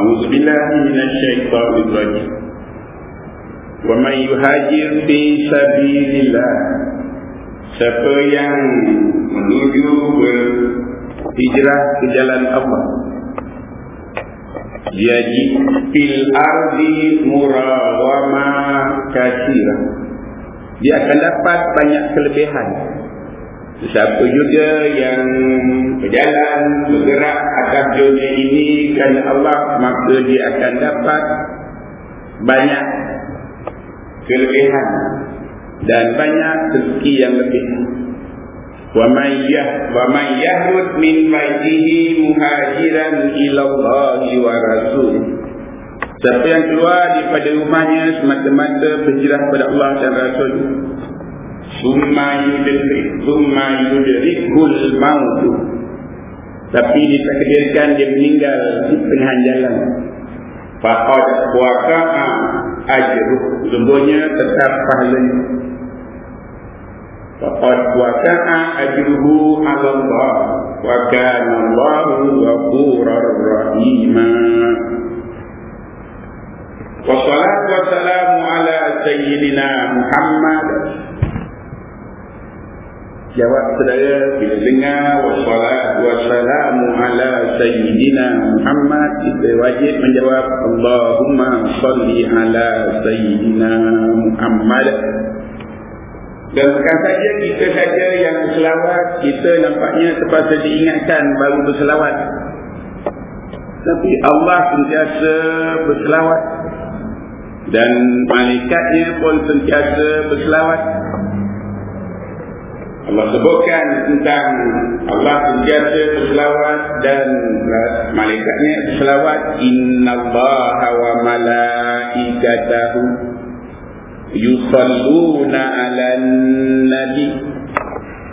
أعوذ بالله من الشيطان الرجيم ومن يهاجر في سبيل الله Siapa yang menuju berhijrah ke jalan Allah Jadi fil ardi murawama kasira Dia akan dapat banyak kelebihan Siapa juga yang berjalan, bergerak atas dunia ini kerana Allah Maka dia akan dapat banyak kelebihan Dan banyak rezeki yang lebih. Wa man yahrud min baitihi muhajiran ilallahi wa rasul. Siapa yang keluar daripada rumahnya semata-mata berhijrah kepada Allah dan Rasul summa yudrik summa yudrikul maut tapi ditakdirkan dia meninggal di tengah jalan. Faqad waqa'a ajru. Sungguhnya tetap pahalanya. Faqad waqa'a ajruhu Allah wa kana Allahu ghafurur rahima. Wassalatu wassalamu ala sayyidina Muhammad Jawab saudara bila dengar wassalatu wassalamu ala sayyidina Muhammad kita wajib menjawab Allahumma salli ala sayyidina Muhammad. Dan bukan saja kita saja yang berselawat kita nampaknya terpaksa diingatkan baru berselawat. Tapi Allah sentiasa berselawat. Dan malaikatnya pun sentiasa berselawat Allah sebutkan tentang Allah sentiasa berselawat dan malaikatnya berselawat innallaha wa malaikatahu yusalluna 'alan nabi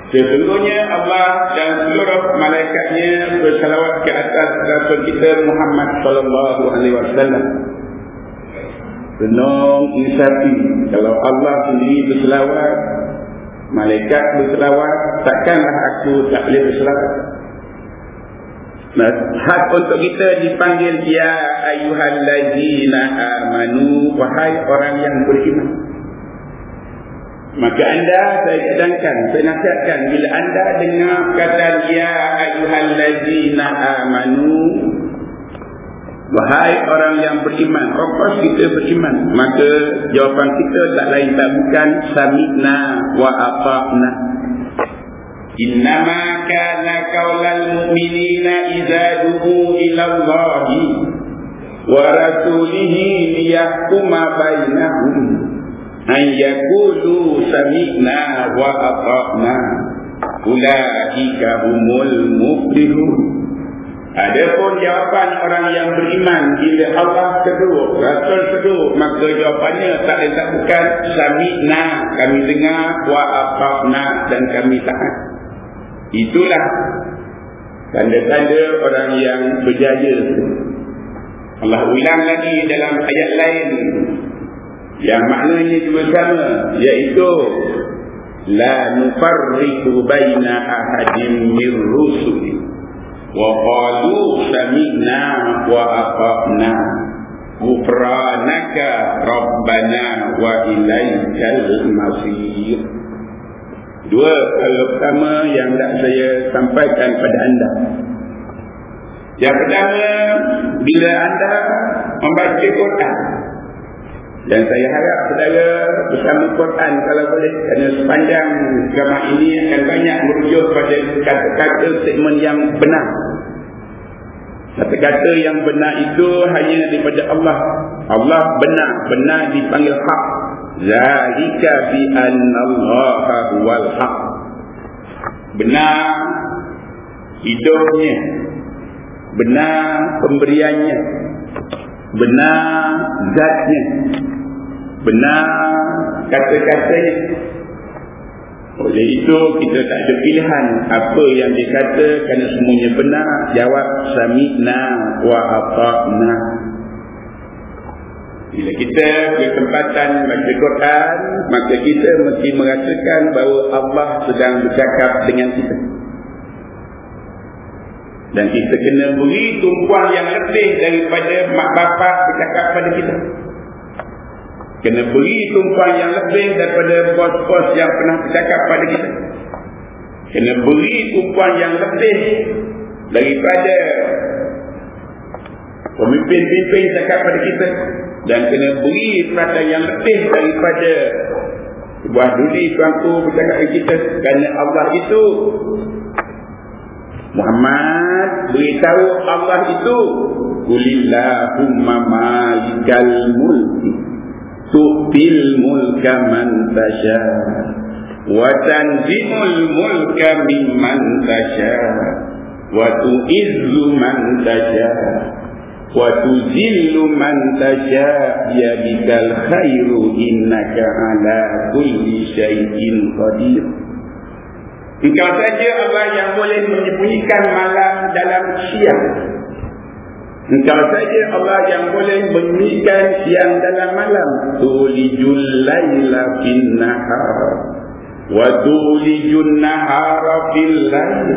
Sesungguhnya Allah dan seluruh malaikatnya berselawat ke atas Rasul kita Muhammad sallallahu alaihi wasallam. Renung insafi kalau Allah sendiri berselawat malaikat berselawat takkanlah aku tak boleh berselawat. Hak untuk kita dipanggil ya ayyuhallazina amanu wahai orang yang beriman. Maka anda saya cadangkan saya nasihatkan bila anda dengar kata ya ayyuhallazina amanu Wahai orang yang beriman, Rokos kita beriman. Maka jawapan kita tak lain tak bukan Samikna wa apa'na. Innama kana kaulal mu'minina iza du'u ila Allahi wa rasulihi liyahkuma bainahum. An yakulu samikna wa apa'na. Ulaika humul muflihun. Adapun jawapan orang yang beriman bila Allah kedua, Rasul kedua, maka jawapannya tak ada bukan sami'na, kami dengar, wa aqafna dan kami taat. Itulah tanda-tanda orang yang berjaya. Allah ulang lagi dalam ayat lain yang maknanya juga sama, iaitu la nufarriqu baina ahadin min rusuli وقالوا سمعنا وأطعنا غفرانك ربنا وإليك المصير Dua hal pertama yang nak saya sampaikan pada anda. Yang pertama, bila anda membaca Quran. dan saya harap saudara bersama Quran kalau boleh. Kerana sepanjang gambar ini akan banyak merujuk pada kata-kata segmen yang benar. Kata-kata yang benar itu hanya daripada Allah. Allah benar. Benar dipanggil hak. Zalika bi annallaha huwal haq. Benar hidupnya. Benar pemberiannya. Benar zatnya. Benar kata-katanya. Oleh itu kita tak ada pilihan apa yang dikata kerana semuanya benar. Jawab sami'na wa ata'na. Bila kita berkesempatan baca Quran, maka kita mesti merasakan bahawa Allah sedang bercakap dengan kita. Dan kita kena beri tumpuan yang lebih daripada mak bapak bercakap pada kita. Kena beri tumpuan yang lebih daripada bos-bos yang pernah bercakap pada kita. Kena beri tumpuan yang lebih daripada pemimpin-pemimpin cakap pada kita. Dan kena beri perhatian yang lebih daripada sebuah duri tuanku bercakap pada kita. Kerana Allah itu Muhammad beritahu Allah itu Kulillahumma malikal mulki tu'til mulka man tasha wa tanzimul mulka mimman tasha wa tu'izzu man tasha wa tuzillu man tasha ya bikal khairu innaka ala kulli syai'in qadir Engkau saja Allah yang boleh menyembunyikan malam dalam siang. Engkau saja Allah yang boleh menyembunyikan siang dalam malam. Tulijul layla fin nahar. Wa tulijun nahara fil layl.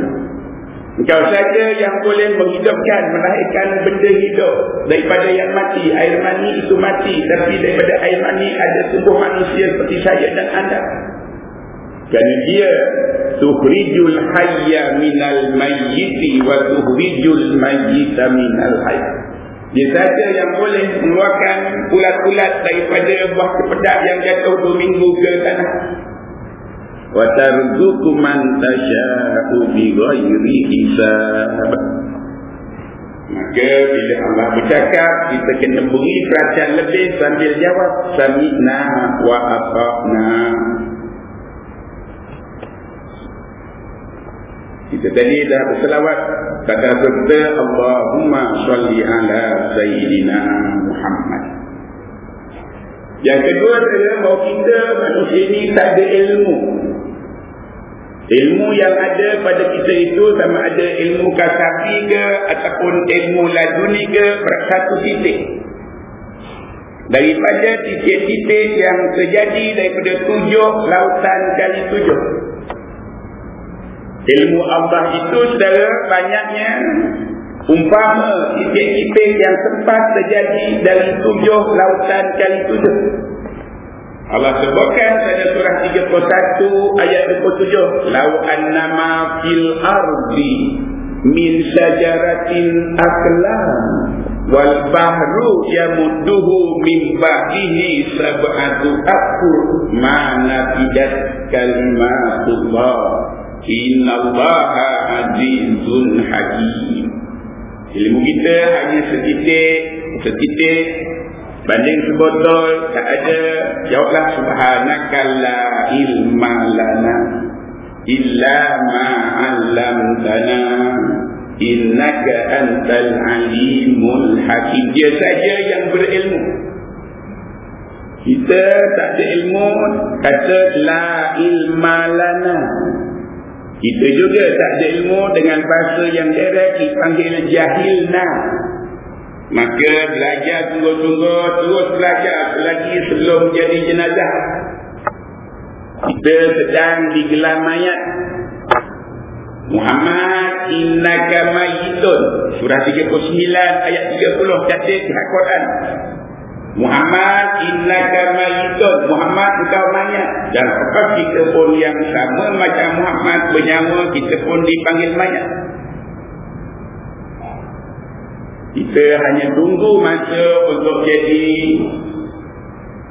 Engkau saja yang boleh menghidupkan, melahirkan benda hidup. Daripada yang mati, air mani itu mati. Tapi daripada air mani ada tubuh manusia seperti saya dan anda. Kerana dia tuhrijul hayya minal mayyiti wa tuhrijul mayyita minal hayy. Dia saja yang boleh mengeluarkan ulat-ulat daripada buah kepedak yang jatuh dua minggu ke tanah. Wa tarzuqu man tasha'u bi ghairi hisab. Maka bila Allah bercakap, kita kena beri perhatian lebih sambil jawab. Sami'na wa ata'na. Kita tadi dah berselawat kata kita Allahumma salli ala sayyidina Muhammad. Yang kedua adalah bahawa kita manusia ini tak ada ilmu. Ilmu yang ada pada kita itu sama ada ilmu kasafi ke ataupun ilmu laduni ke satu titik. Daripada titik-titik yang terjadi daripada tujuh lautan kali tujuh. Ilmu Allah itu saudara banyaknya umpama titik-titik yang sempat terjadi dari tujuh lautan kali tujuh. Allah sebutkan pada surah 31 ayat 27. Lau annama fil ardi min sajaratin aklam wal bahru yamudduhu min ba'dihi sab'atu akur ma nafidat kalimatullah Innallaha azizun hakim. Ilmu kita hanya setitik, setitik banding sebotol tak ada. Jawablah subhanakalla ilma lana illa ma 'allamtana innaka antal alimul hakim. Dia saja yang berilmu. Kita tak ada ilmu kata la ilma lana kita juga tak ada ilmu dengan bahasa yang direct dipanggil jahilna. Maka belajar tunggu-tunggu terus belajar lagi sebelum jadi jenazah. Kita sedang digelar mayat. Muhammad innaka mayyitun. Surah 39 ayat 30 catat di Al-Quran. Muhammad innaka mayyitun. Muhammad engkau mayat dan apa kita pun yang sama macam Muhammad bernyawa kita pun dipanggil mayat kita hanya tunggu masa untuk jadi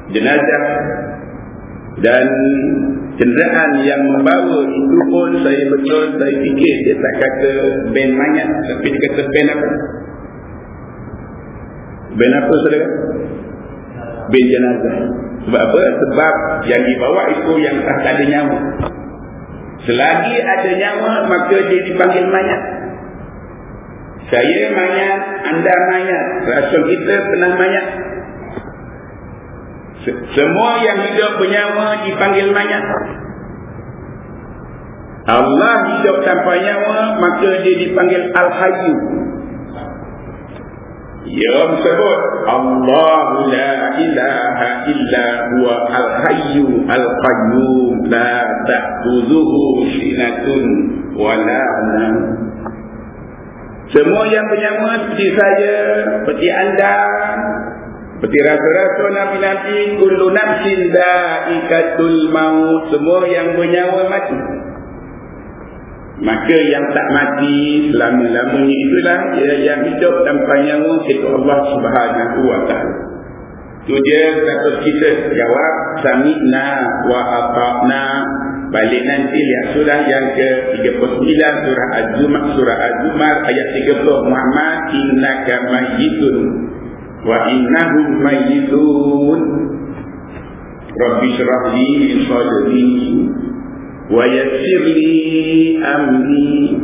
jenazah. Dan kenderaan yang membawa itu pun saya betul saya fikir dia tak kata ben mayat tapi dia kata ben apa? Ben apa saudara bin jenazah. Sebab apa? Sebab yang dibawa itu yang tak ada nyawa. Selagi ada nyawa, maka dia dipanggil mayat. Saya mayat, anda mayat. Rasul kita pernah mayat. Semua yang hidup bernyawa dipanggil mayat. Allah hidup tanpa nyawa, maka dia dipanggil Al-Hayyu. Yang sebut Allah la ilaha illa huwa al-hayyu al-qayyum la ta'khudhuhu sinatun wa la Semua yang bernyawa seperti saya, seperti anda, seperti rasa-rasa nabi-nabi, kullu nafsin da'ikatul maut, semua yang bernyawa mati. Maka yang tak mati selama-lamanya itulah yang hidup tanpa nyawa itu Allah Subhanahu wa taala. Itu dia kata kita. Jawab sami'na wa ata'na. Balik nanti lihat surah yang ke-39 surah Az-Zumar surah Az-Zumar ayat 30 Muhammad innaka mayyitun wa innahum mayyitun. Rabbi syrah li sadri yassir li amri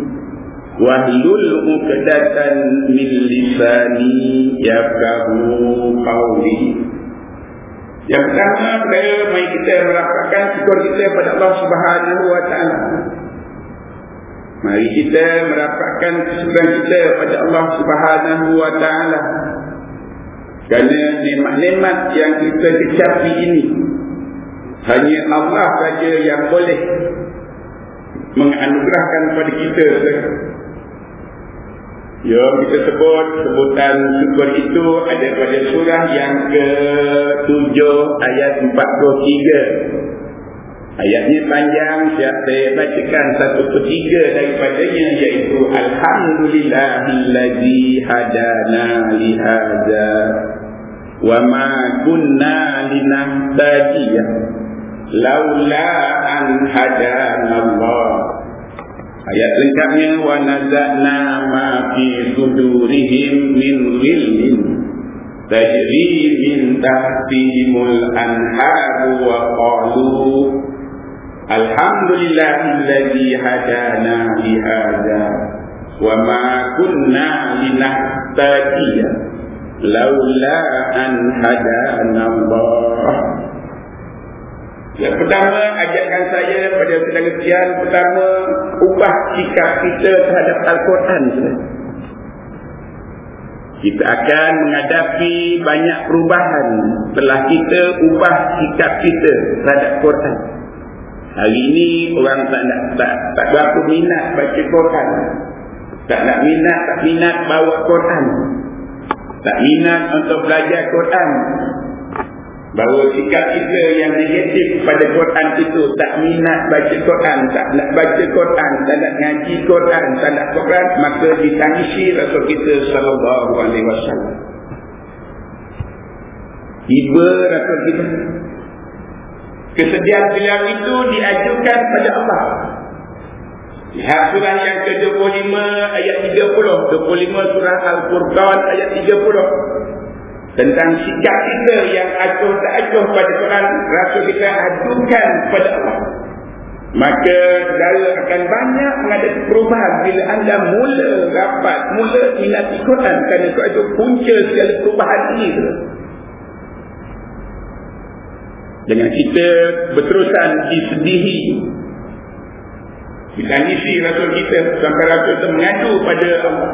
wahlul 'uqdatan min lisani yafqahu qawli yang pertama perkara mari kita merasakan syukur kita kepada Allah Subhanahu wa taala. Mari kita merapatkan kesyukuran kita kepada Allah Subhanahu wa taala. Kerana nikmat-nikmat yang kita kecapi ini hanya Allah saja yang boleh menganugerahkan kepada kita Ya, kita sebut sebutan syukur itu ada pada surah yang ke-7 ayat 43. Ayatnya panjang, saya bacakan satu ketiga daripadanya iaitu Alhamdulillahillazi hadana lihada wa ma kunna linahtadiyah laula an hadana Allah. Ayat lengkapnya wa nazana ma fi sudurihim min ghillin tajri min tahtihimul anhar wa qalu alhamdulillahilladzi hadana li hadza wa ma kunna linahtadiya laula an hadana Allah yang pertama, ajarkan saya pada sedang kesian. Pertama, ubah sikap kita terhadap Al-Quran. Kita akan menghadapi banyak perubahan setelah kita ubah sikap kita terhadap Quran. Hari ini orang tak nak tak, tak berapa minat baca Quran. Tak nak minat, tak minat bawa Quran. Tak minat untuk belajar Quran bahawa sikap kita yang negatif pada Quran itu tak minat baca Quran, tak nak baca Quran, tak nak ngaji Quran, tak nak Quran, maka ditangisi Rasul kita sallallahu alaihi wasallam. Iba Rasul kita Kesediaan beliau itu diajukan pada Allah. Lihat surah yang ke-25 ayat 30. 25 surah Al-Furqan ayat 30 tentang sikap kita yang acuh tak acuh pada Quran rasa kita adukan kepada Allah. Maka segala akan banyak menghadapi perubahan bila anda mula rapat mula minat Quran kerana Quran itu punca segala perubahan ini dengan kita berterusan disedihi ditangisi Rasul kita sampai Rasul itu mengadu pada Allah.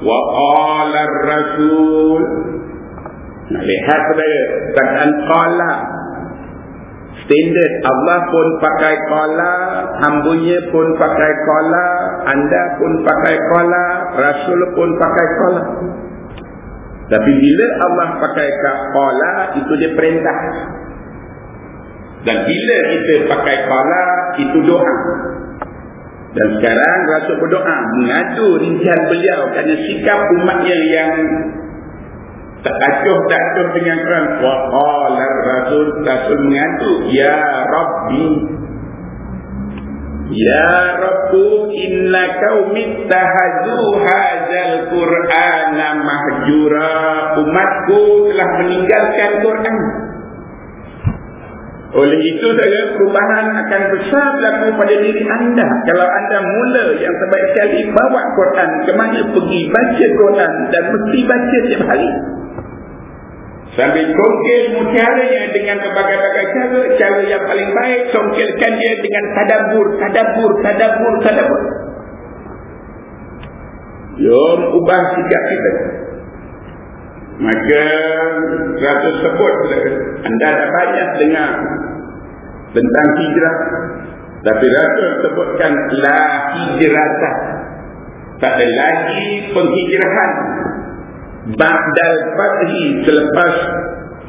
Wa qala rasul nak lihat saudara Kataan qala. Standard Allah pun pakai qala Hambunya pun pakai qala Anda pun pakai qala Rasul pun pakai qala. Tapi bila Allah pakai qala Itu dia perintah. Dan bila kita pakai qala Itu doa. Dan sekarang Rasul berdoa mengadu rincian beliau kerana sikap umatnya yang tak acuh tak acuh dengan Quran. Wa qala rasul rasul mengatu ya rabbi ya rabbu inna qaumi tahazu hadzal qur'ana mahjura. Umatku telah meninggalkan Quran. Oleh itu saya perubahan akan besar berlaku pada diri anda. Kalau anda mula yang sebaik sekali bawa Quran ke mana pergi baca Quran dan mesti baca setiap hari Sambil congkel mutiaranya dengan berbagai-bagai cara. Cara yang paling baik, congkelkan dia dengan tadabur, tadabur, tadabur, tadabur. Jom ubah sikap kita. Maka ratus sebut anda dah banyak dengar tentang hijrah. Tapi ratus sebutkan la hijrah tak ada lagi penghijrahan Ba'dal Fathi selepas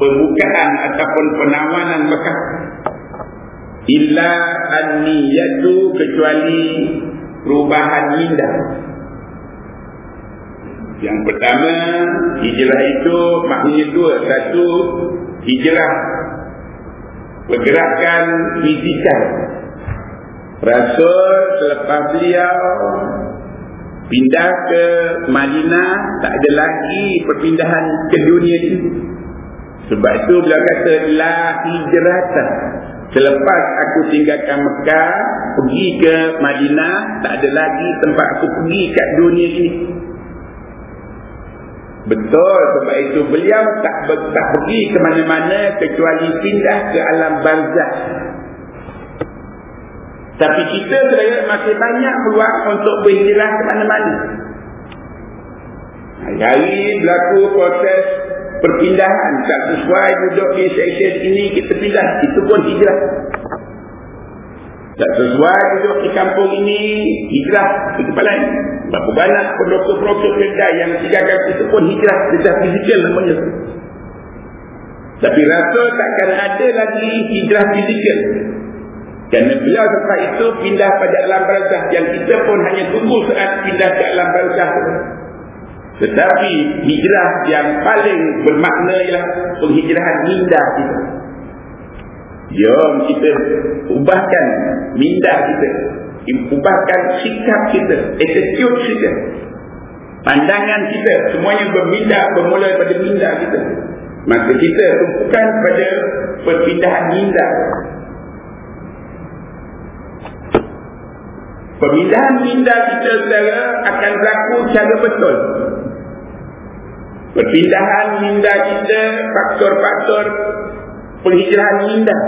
pembukaan ataupun penawanan Mekah. Illa an-niyatu kecuali perubahan indah yang pertama hijrah itu maknanya dua. Satu hijrah. Pergerakan fizikal. Rasul selepas beliau pindah ke Madinah tak ada lagi perpindahan ke dunia ini sebab itu beliau kata la hijrata. Selepas aku tinggalkan Mekah pergi ke Madinah tak ada lagi tempat aku pergi kat dunia ini betul sebab itu beliau tak, tak pergi ke mana-mana kecuali pindah ke alam barzah tapi kita sebenarnya masih banyak peluang untuk berhijrah ke mana-mana. Hari-hari berlaku proses perpindahan. Tak sesuai duduk di seksyen ini, kita pindah. Itu pun hijrah. Tak sesuai duduk di kampung ini, hijrah ke tempat lain. Berapa banyak pendoktor-pendoktor kerja yang tinggalkan itu pun hijrah. Hijrah fizikal namanya. Tapi rasa takkan ada lagi hijrah fizikal. Kerana beliau tempat itu pindah pada alam barzah yang kita pun hanya tunggu saat pindah ke alam barzah. Tetapi hijrah yang paling bermakna ialah penghijrahan minda kita. Jom kita ubahkan minda kita. Ubahkan sikap kita. Attitude kita. Pandangan kita. Semuanya berminda bermula pada minda kita. Maka kita tumpukan pada perpindahan minda. Pemindahan minda kita saudara akan berlaku secara betul. Perpindahan minda kita, faktor-faktor penghijrahan minda.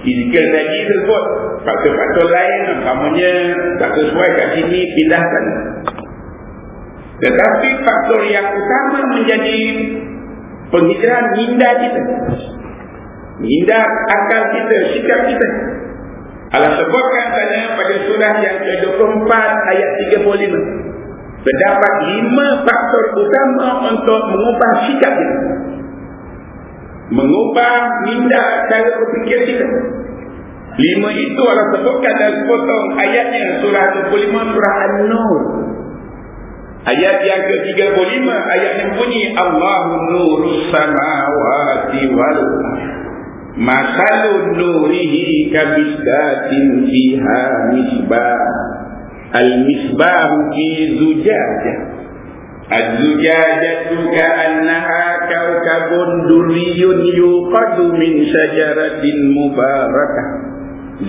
Fizikal tadi tersebut. Faktor-faktor lain, umpamanya tak sesuai kat sini, pindahkan. Tetapi faktor yang utama menjadi penghijrahan minda kita. Minda akal kita, sikap kita. Allah sebutkan sana pada surah yang ke-24 ayat 35. Terdapat lima faktor utama untuk mengubah sikap kita. Mengubah minda cara berfikir kita. Lima itu Allah sebutkan dalam sepotong ayatnya surah 25 surah An-Nur. Ayat yang ke-35 ayat yang bunyi Allahu nurus samawati wal Masalun nurihi kabiskatin fiha misbah. Al-misbahu fi zujajah. Az-zujajatu ka'annaha kawkabun duriyun yuqadu min syajaratin mubarakah.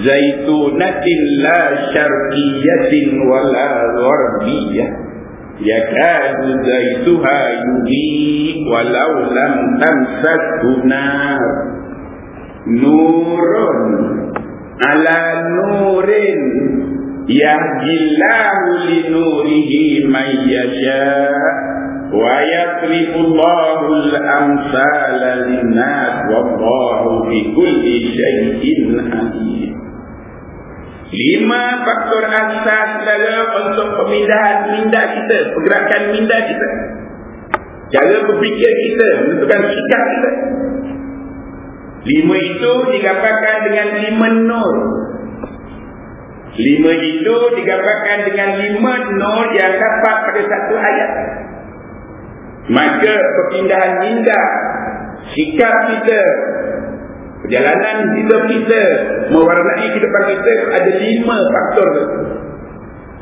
Zaitunatin la syarqiyatin wala gharbiyah. Yakadu zaituha yuhi walau lam tamsathu nar nurun. Ala nurin. Yahdillahu li nurihi man yasha. Wa yatrifullahu al-amsala linnas. Wallahu bi kulli shay'in alim. Lima faktor asas dalam untuk pemindahan minda kita pergerakan minda kita. Cara berfikir kita menentukan sikap kita Lima itu digambarkan dengan lima nur. Lima itu digambarkan dengan lima nur yang dapat pada satu ayat. Maka perpindahan minda, sikap kita, perjalanan hidup kita, mewarnai kehidupan kita ada lima faktor.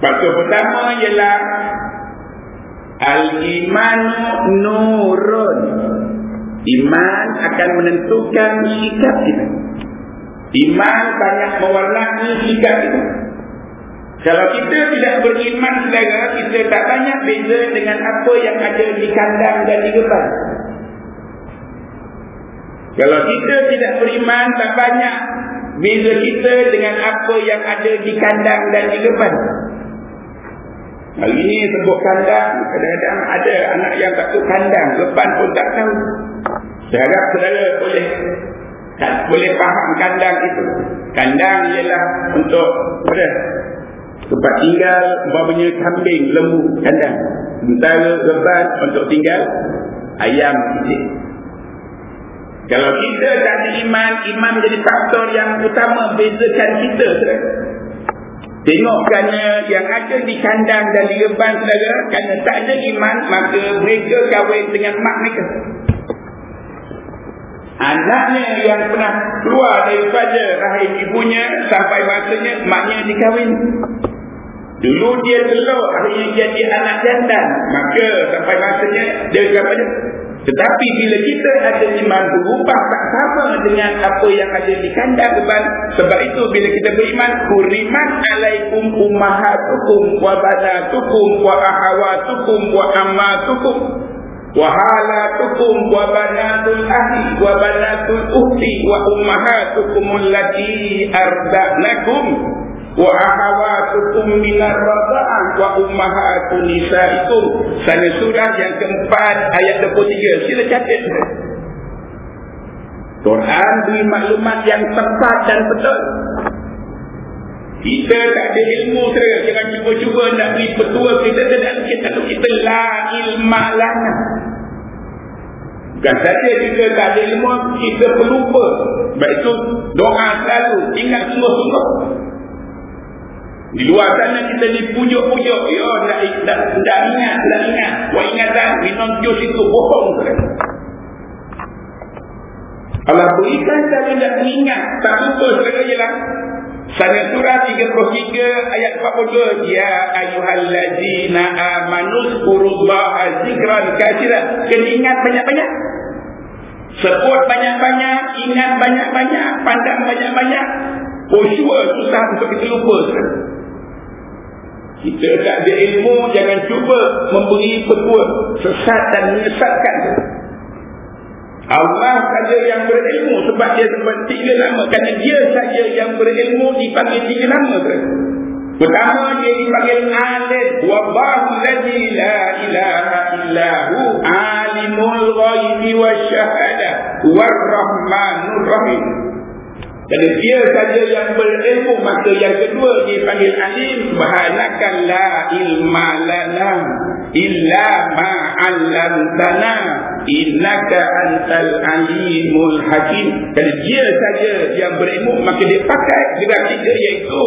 Faktor pertama ialah Al-Imanu Nurun. Iman akan menentukan sikap kita. Iman banyak mewarnai sikap kita. Kalau kita tidak beriman saudara, kita tak banyak beza dengan apa yang ada di kandang dan di geban. Kalau kita tidak beriman, tak banyak beza kita dengan apa yang ada di kandang dan di geban. Hari ini sebut kandang, kadang-kadang ada anak yang tak tahu kandang, geban pun tak tahu. Saya harap saudara boleh kan, boleh faham kandang itu. Kandang ialah untuk apa? tempat tinggal umpamanya kambing lembu kandang sementara reban untuk tinggal ayam sikit kalau kita tak iman iman menjadi faktor yang utama bezakan kita tengok kerana yang ada di kandang dan di reban saudara kerana tak ada iman maka mereka kahwin dengan mak mereka anaknya yang pernah keluar daripada rahim ibunya sampai masanya maknya dikahwin. Dulu dia telur akhirnya jadi anak jantan maka sampai masanya dia kahwin tetapi bila kita ada iman berubah tak sama dengan apa yang ada di kandang beban sebab itu bila kita beriman kuriman alaikum ummahatukum wa banatukum wa ahawatukum wa ammatukum Uhti wa ummahatukum allati arda'nakum. Wa ahawatukum minar rada'ah wa ummahatun nisaikum. Sana surah yang keempat ayat 23 sila catat Quran beri maklumat yang tepat dan betul. Kita tak ada ilmu saudara jangan cuba-cuba nak beri petua kita tidak kita. Kita la ilma lana bukan saja kita tak ada ilmu kita pelupa. Sebab itu doa selalu ingat sungguh-sungguh. Di luar sana kita dipujuk-pujuk ya nak, ingat nak ingat. Buat ingatan minum jus itu bohong. Allah berikan tapi nak ingat tak betul saudara jelas Sana surah 33 ayat 42 Ya ayuhallazina amanu zkurullaha zikran katsiran. Kena ingat banyak-banyak. Sebut banyak-banyak, ingat banyak-banyak, pandang banyak-banyak. Oh sure, susah untuk kita lupa. Kita tak ada ilmu, jangan cuba memberi petua sesat dan menyesatkan. Allah saja yang berilmu sebab dia sebut tiga nama. Kerana dia saja yang berilmu dipanggil tiga nama pertama dia dipanggil alim. Wallahu ladzi la ilaha illahu alimul ghaibi wasyahada warrahmanur rahim jadi dia saja yang berilmu. Maka yang kedua dia panggil alim. Subhanakan la ilma lana illa ma 'allamtana. Innaka antal alimul hakim. Jadi dia saja yang berilmu. Maka dia pakai dengan tiga iaitu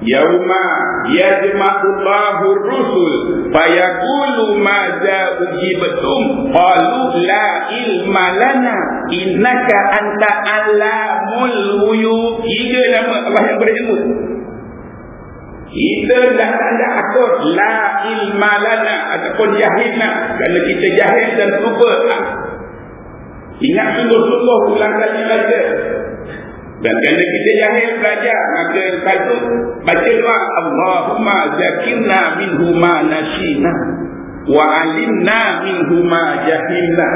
yauma yajma'ullahu rusul fayaqulu madza ujibtum qalu la ilma lana innaka anta alamul ghuyub. Tiga nama Allah yang berilmu. Kita dah ada atur la ilma lana ataupun jahilna kerana kita jahil dan lupa. Ingat sungguh-sungguh ulang kali belajar dan kerana kita jahil belajar maka satu baca doa Allahumma zakirna minhuma nasina wa alimna minhuma jahilna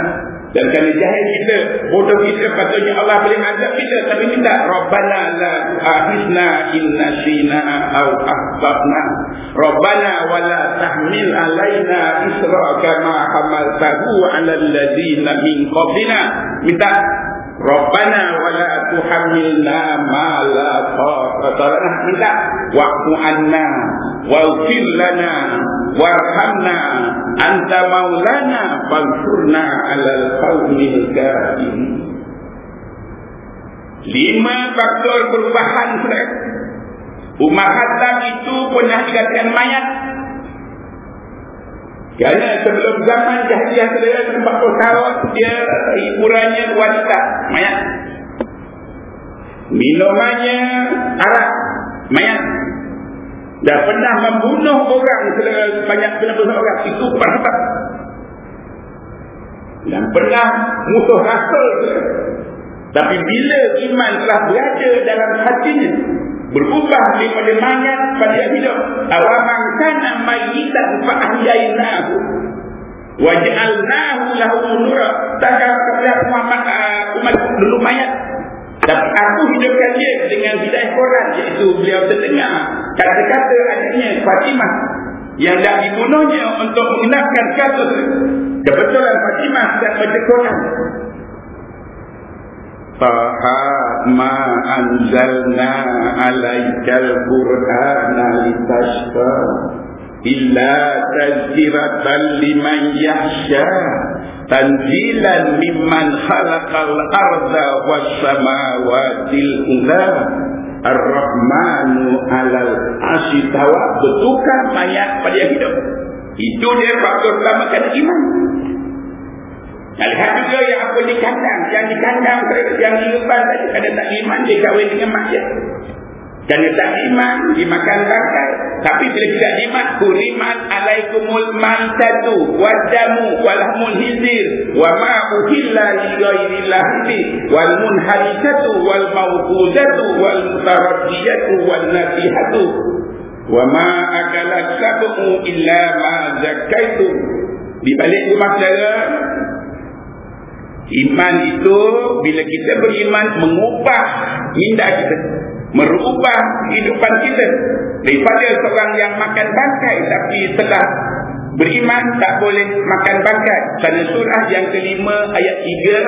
dan kerana jahil kita, bodoh kita patutnya Allah boleh azab kita. Tapi minta, Rabbana la tu'ahidna inna sina au ahbabna. Rabbana wa la tahmil alayna isra kama hamaltahu ala alladhina min qablina. Minta, Rabbana wa la tuhamilna ma la taqata. Minta, wa'fu anna wa'fir lana warhamna anta maulana fansurna alal qawmil kafirin. Lima faktor perubahan sudah Umar Khattab itu pernah dikatakan mayat kerana sebelum zaman jahiliah saudara 40 tahun dia hiburannya wanita mayat. Minumannya arak mayat. Dan pernah membunuh orang sebanyak 90 orang itu perhatian dan pernah musuh rasul tapi bila iman telah berada dalam hatinya berubah daripada mayat pada hidup. Awaman kana mayyitan fa ahyainahu waj'alnahu lahu nura takkan Muhammad umat dulu mayat. Tapi aku hidupkan dia dengan hidayah Quran iaitu beliau terdengar. Kata-kata adiknya Fatimah yang dah dibunuhnya untuk mengenalkan kasus. Kebetulan Fatimah sedang baca Quran Taha ma anzalna alaikal qur'ana litashqa illa tazkiratan liman yahsya tanzilan mimman khalaqal arda was samawati ula ar-rahmanu alal asitawa betulkah mayat pada hidup. Itu dia faktor utama kan iman Lihat juga yang apa di kandang. Yang di kandang, yang di lepas tadi. Ada tak iman, dia kahwin dengan masyarakat. Dan tak iman, dimakan bangkai. Tapi bila tidak iman, kuriman alaikumul mantadu, wadamu, walhamul hizir, wa ma'uhilla ligairillah ini, wal munharisatu, wal mawkudatu, wal mutaradiyatu, wal nasihatu, wa ma'akalak sabu'u illa ma'zakaitu. Di balik rumah saudara, Iman itu bila kita beriman mengubah minda kita. Merubah kehidupan kita. Daripada seorang yang makan bangkai tapi setelah beriman tak boleh makan bangkai. Kerana surah yang kelima ayat tiga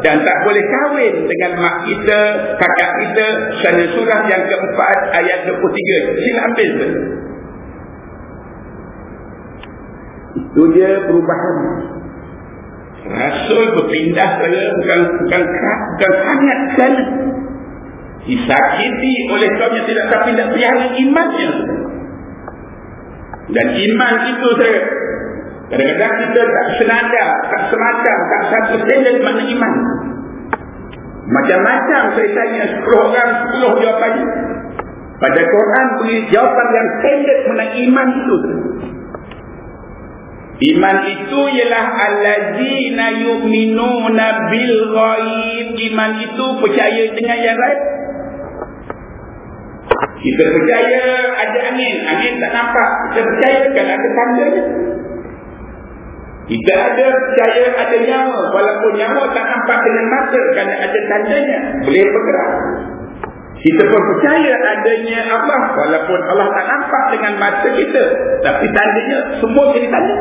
dan tak boleh kahwin dengan mak kita, kakak kita. Kerana surah yang keempat ayat 23. Sila ambil tu. Itu dia perubahan. Rasul berpindah saja bukan bukan bukan sangat kan disakiti oleh kaum yang tidak tapi tidak pelihara imannya. Dan iman itu saya kadang-kadang kita tak senada tak semacam tak satu standard mana iman. Macam-macam saya tanya 10 orang 10 jawapannya pada Quran beri jawapan yang standard mengenai iman itu Iman itu ialah allazina yu'minuna bil ghaib. Iman itu percaya dengan yang lain. Kita percaya ada angin, angin tak nampak. Kita percaya kan ada tandanya. Kita ada percaya ada nyawa, walaupun nyawa tak nampak dengan mata kerana ada tandanya, boleh bergerak. Kita pun percaya adanya Allah walaupun Allah tak nampak dengan mata kita, tapi tandanya semua jadi tanda.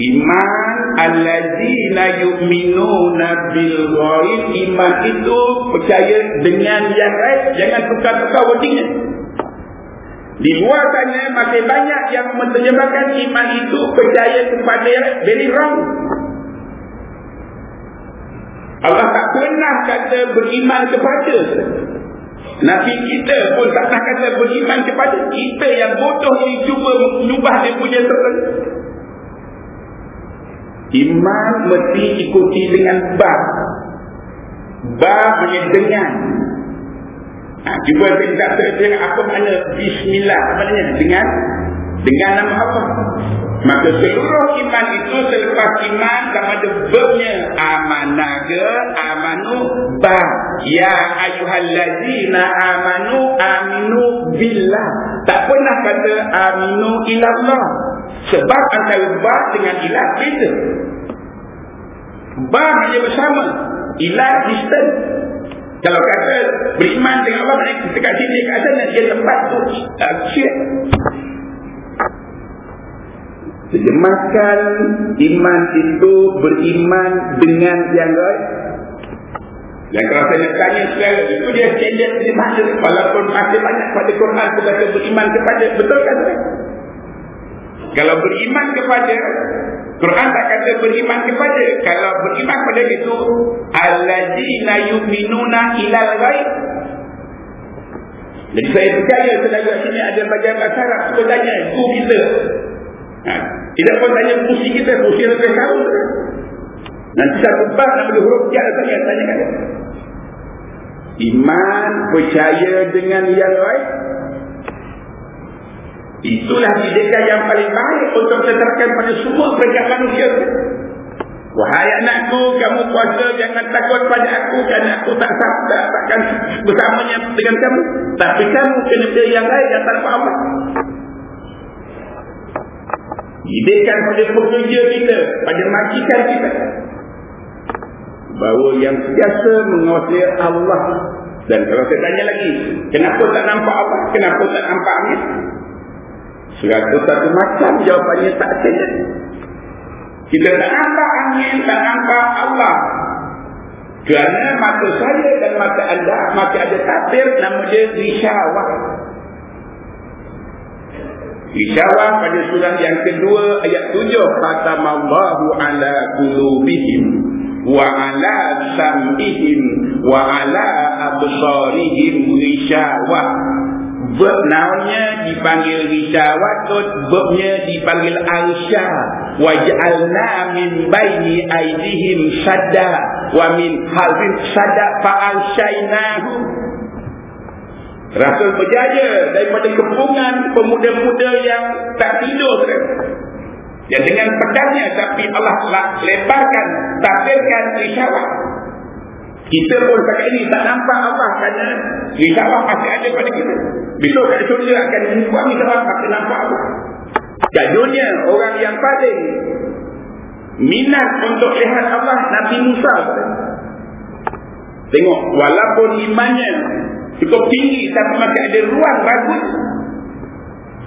Iman allazina yu'minuna bil ghaib iman itu percaya dengan yang lain jangan tukar-tukar wordingnya. Di luar sana masih banyak yang menerjemahkan iman itu percaya kepada yang very wrong. Allah tak pernah kata beriman kepada Nabi kita pun tak pernah kata beriman kepada kita yang bodoh ini cuba mengubah dia punya tertentu. Iman mesti ikuti dengan bab. Bab punya dengan. Ha, cuba saya dengan apa makna bismillah apa dengan dengan nama apa? Maka seluruh iman itu selepas iman sama ada verbnya amanah ke amanu ba ya ayyuhallazina amanu aminu billah tak pernah kata aminu ilallah sebab antara ba dengan ilah beza. Ba hanya bersama. Ilah distant. Kalau kata beriman dengan Allah, kita kat sini, kat sana, dia tempat tu. Uh. Terjemahkan iman itu beriman dengan yang lain. Dan kalau saya tanya sekarang, itu dia standard di mana. Walaupun masih banyak pada Quran, kita beriman kepada. Betul kan? Kalau beriman kepada Quran tak kata beriman kepada. Kalau beriman kepada itu Alladzina yu'minuna ilal ghaib. Jadi saya percaya Selagi sini ada bagian Arab Saya tanya, itu kita. Ha, Tidak pun tanya fungsi kita Fungsi lebih tahu. Nanti satu bab nak beri huruf Dia tanya, tanya. Iman percaya dengan yang lain Itulah didikan yang paling baik untuk diterapkan pada semua peringkat manusia. Wahai anakku, kamu puasa jangan takut pada aku kerana aku tak sabda takkan bersamanya dengan kamu. Tapi kamu kena pilih yang lain yang tanpa Allah. Didikan pada pekerja kita, pada majikan kita. Bahawa yang biasa menguasai Allah. Dan kalau saya tanya lagi, kenapa tak nampak Allah? Kenapa tak nampak angin? Seratus satu macam jawapannya tak ada. Kita tak nampak angin, tak nampak Allah. Kerana mata saya dan mata anda maka ada tabir nama dia risyawah. Risyawah pada surah yang kedua ayat tujuh. Fatamallahu ala kulubihim wa ala sam'ihim wa ala absarihim risyawah. Verb nounnya dipanggil risawatut, verbnya dipanggil arsya. Waj'alna min baini aidihim sadda wa min halfin sadda fa'alsyainahu. Rasul berjaya daripada kepungan pemuda-pemuda yang tak tidur. Yang dengan pedangnya tapi Allah lebarkan, tafsirkan risawat. Kita pun sekarang ini tak nampak Allah kerana risawah masih ada pada kita. Besok kat surga akan buat risawah masih nampak Allah. Kat dunia orang yang paling minat untuk lihat Allah Nabi Musa. Tengok walaupun imannya cukup tinggi tapi masih ada ruang bagus.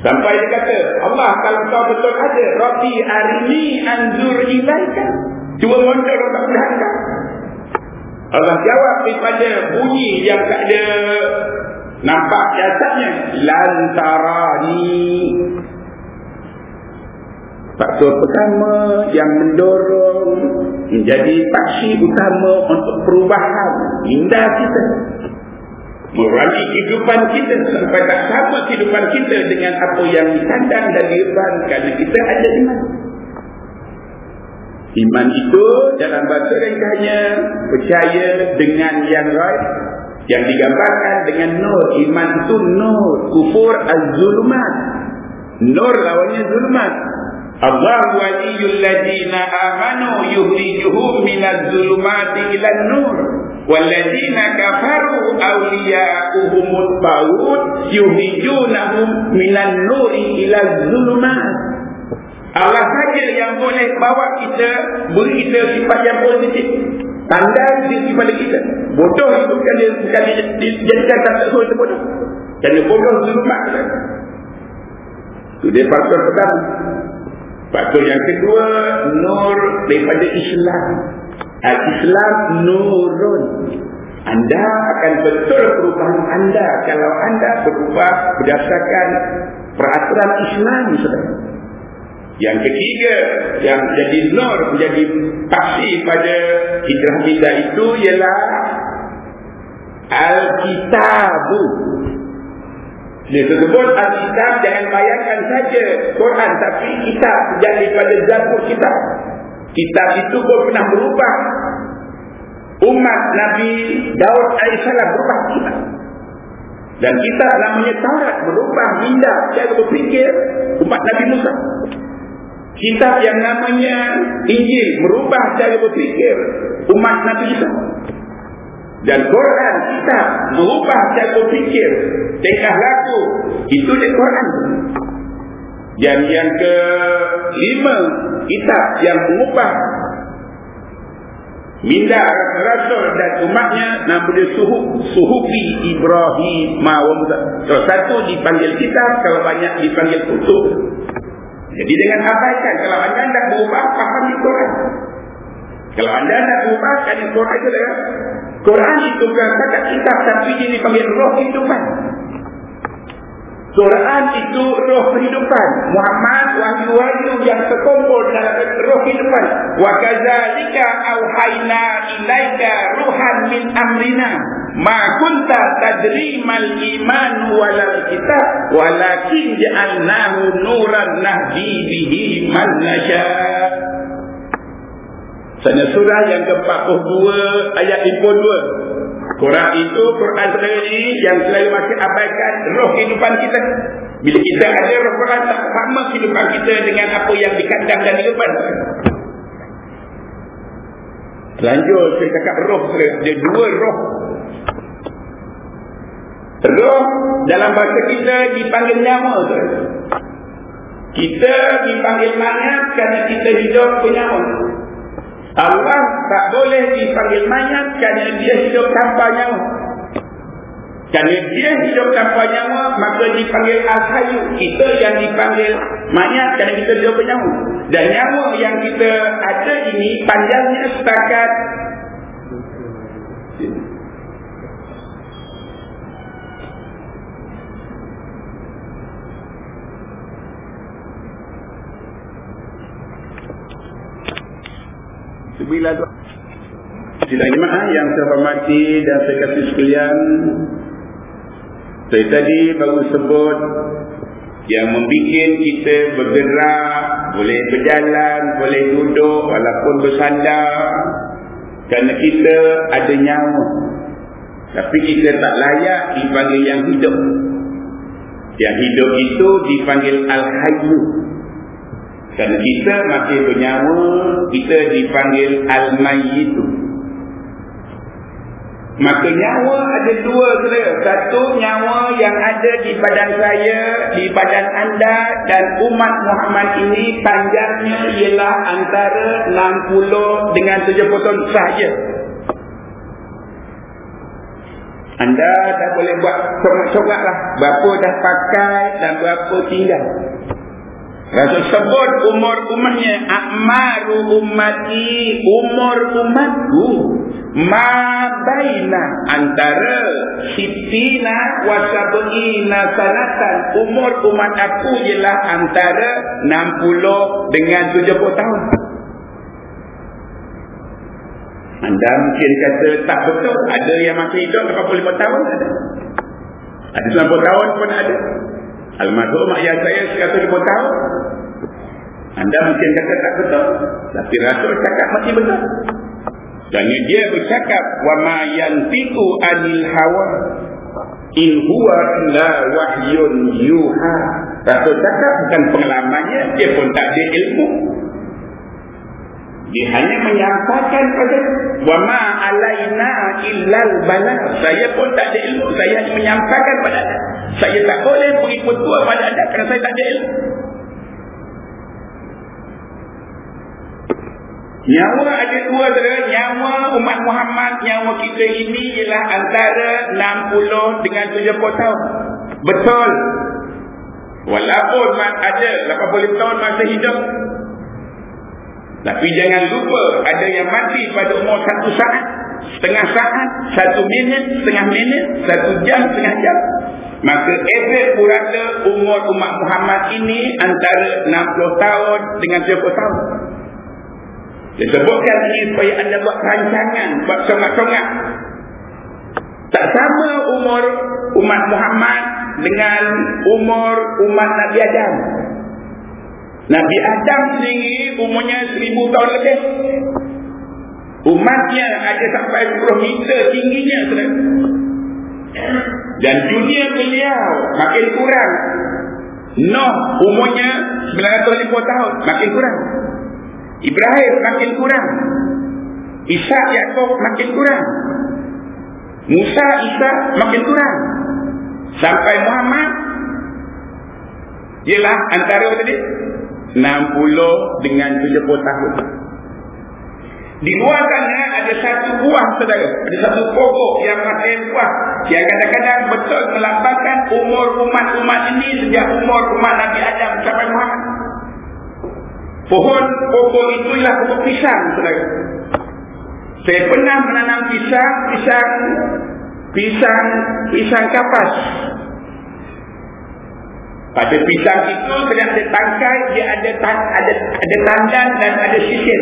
Sampai dia kata Allah kalau kau betul ada Rabbi arini anzur ilaika. Cuba mondor untuk melihat kau. Allah jawab daripada bunyi yang tak ada nampak jasadnya. Lantarani. Faktor pertama yang mendorong menjadi paksi utama untuk perubahan indah kita. Merangi kehidupan kita sampai tak sama kehidupan kita dengan apa yang ditandang dan diuban kerana kita ada iman. Iman itu dalam bahasa ringkasnya percaya dengan yang right yang digambarkan dengan nur. Iman itu nur. Kufur az-zulumat. Nur lawannya zulumat. Allah waliyul ladina amanu yuhrijuhum minaz zulumati ila nur. Walladina kafaru awliya'uhumut bawud yuhrijunahum minan nuri ila zulumat. Allah saja yang boleh bawa kita beri kita sifat yang positif. Tanda diri kepada kita. Bodoh itu bukan dia bukan dijadikan tak suruh itu bodoh. Kerana bodoh zulumat. Itu dia faktor pertama. Faktor yang kedua, nur daripada Islam. Al-Islam nurun. Anda akan betul perubahan anda kalau anda berubah berdasarkan peraturan Islam. Saudara. Yang ketiga yang jadi nur menjadi paksi pada hijrah kita itu ialah Al-Kitabu. Dia sebut Al-Kitab jangan bayangkan saja Quran tapi kitab jadi pada Zabur kitab. Kitab itu pun pernah berubah. Umat Nabi Daud AS berubah kitab. Dan kitab namanya Taurat berubah minda cara berfikir umat Nabi Musa. Kitab yang namanya Injil merubah cara berfikir umat Nabi Isa. Dan Quran kitab merubah cara berfikir tingkah laku itu di Quran. Dan yang ke lima kitab yang mengubah minda rasul dan umatnya nama dia suhuf suhufi Ibrahim wa Kalau satu dipanggil kitab, kalau banyak dipanggil kutub. Jadi dengan abaikan kalau anda nak berubah faham Quran. Kalau anda nak berubah kan Quran itu adalah Quran itu bukan kitab tapi dia dipanggil roh kehidupan. Quran itu roh kehidupan. Muhammad wahyu-wahyu yang terkumpul dalam roh kehidupan. Wa kadzalika auhayna ilaika ruhan min amrina ma kunta tadri mal iman walal kitab walakin ja'alnahu nuran nahdi bihi man nasha. Sana surah yang ke-42 ayat 52. Quran itu Quran sendiri yang selalu masih abaikan roh kehidupan kita. Bila kita ada roh Quran tak sama kehidupan kita dengan apa yang dikandang dan kehidupan. Lanjut saya cakap roh. Ada dua roh. Roh dalam bahasa kita dipanggil nyawa. Kita dipanggil mayat kerana kita hidup penyawa. Allah tak boleh dipanggil mayat kerana dia hidup tanpa nyawa. Kerana dia hidup tanpa nyawa, maka dipanggil al-hayu. Kita yang dipanggil mayat kerana kita hidup bernyawa. Dan nyawa yang kita ada ini, panjangnya setakat Bila tu? Sila jemaah yang saya hormati dan saya kasih sekalian. Saya tadi baru sebut yang membuat kita bergerak, boleh berjalan, boleh duduk walaupun bersandar. Kerana kita ada nyawa. Tapi kita tak layak dipanggil yang hidup. Yang hidup itu dipanggil Al-Hayyu. Kerana kita masih bernyawa, kita dipanggil Al-Mayyitu. Maka nyawa ada dua saudara. Satu nyawa yang ada di badan saya, di badan anda dan umat Muhammad ini panjangnya ialah antara 60 dengan 70 tahun sahaja. Anda dah boleh buat corak-corak lah. Berapa dah pakai dan berapa tinggal. Rasul sebut umur umatnya. Akmaru umati umur umatku. Ma baina antara sitina wasabu'ina sanatan. Umur umat aku ialah antara 60 dengan 70 tahun. Anda mungkin kata tak betul. Ada yang masih hidup 85 tahun. Ada 90 tahun pun ada. Almarhum ayah saya 150 tahun. Anda mungkin kata tak betul. Tapi Rasul cakap masih betul. Dan dia bercakap wa ma yantiqu anil hawa in huwa illa wahyun yuha. Rasul cakap bukan pengalamannya, dia pun tak ada ilmu. Dia hanya menyampaikan pada wa ma alaina illal bala. Saya pun tak ada ilmu, saya hanya menyampaikan pada anda. Saya tak boleh beri petua pada anda kerana saya tak ada ilmu. Nyawa ada dua saudara. Nyawa umat Muhammad, nyawa kita ini ialah antara 60 dengan 70 tahun. Betul. Walaupun ada 80 tahun masa hidup, tapi jangan lupa ada yang mati pada umur satu saat, setengah saat, satu minit, setengah minit, satu jam, setengah jam. Maka efek purata umur umat Muhammad ini antara 60 tahun dengan 70 tahun. Disebutkan ini supaya anda buat rancangan, buat songak-songak. Tak sama umur umat Muhammad dengan umur umat Nabi Adam. Nabi Adam sendiri umurnya seribu tahun lebih. Umatnya ada sampai 10 meter tingginya. Dan dunia beliau makin kurang. Noh umurnya 950 tahun. Makin kurang. Ibrahim makin kurang. Isa Yaakob makin kurang. Musa Isa makin kurang. Sampai Muhammad ialah antara tadi 60 dengan 70 tahun. Di luar sana ada satu buah saudara. Ada satu pokok yang makin buah. Yang kadang-kadang betul melambangkan umur umat-umat ini sejak umur umat Nabi Adam sampai Muhammad. Pohon pokok ialah pokok pisang saudara. Saya pernah menanam pisang, pisang, pisang, pisang kapas. Pada pisang itu kena ada tangkai, dia ada tan ada ada tandan dan ada sisir.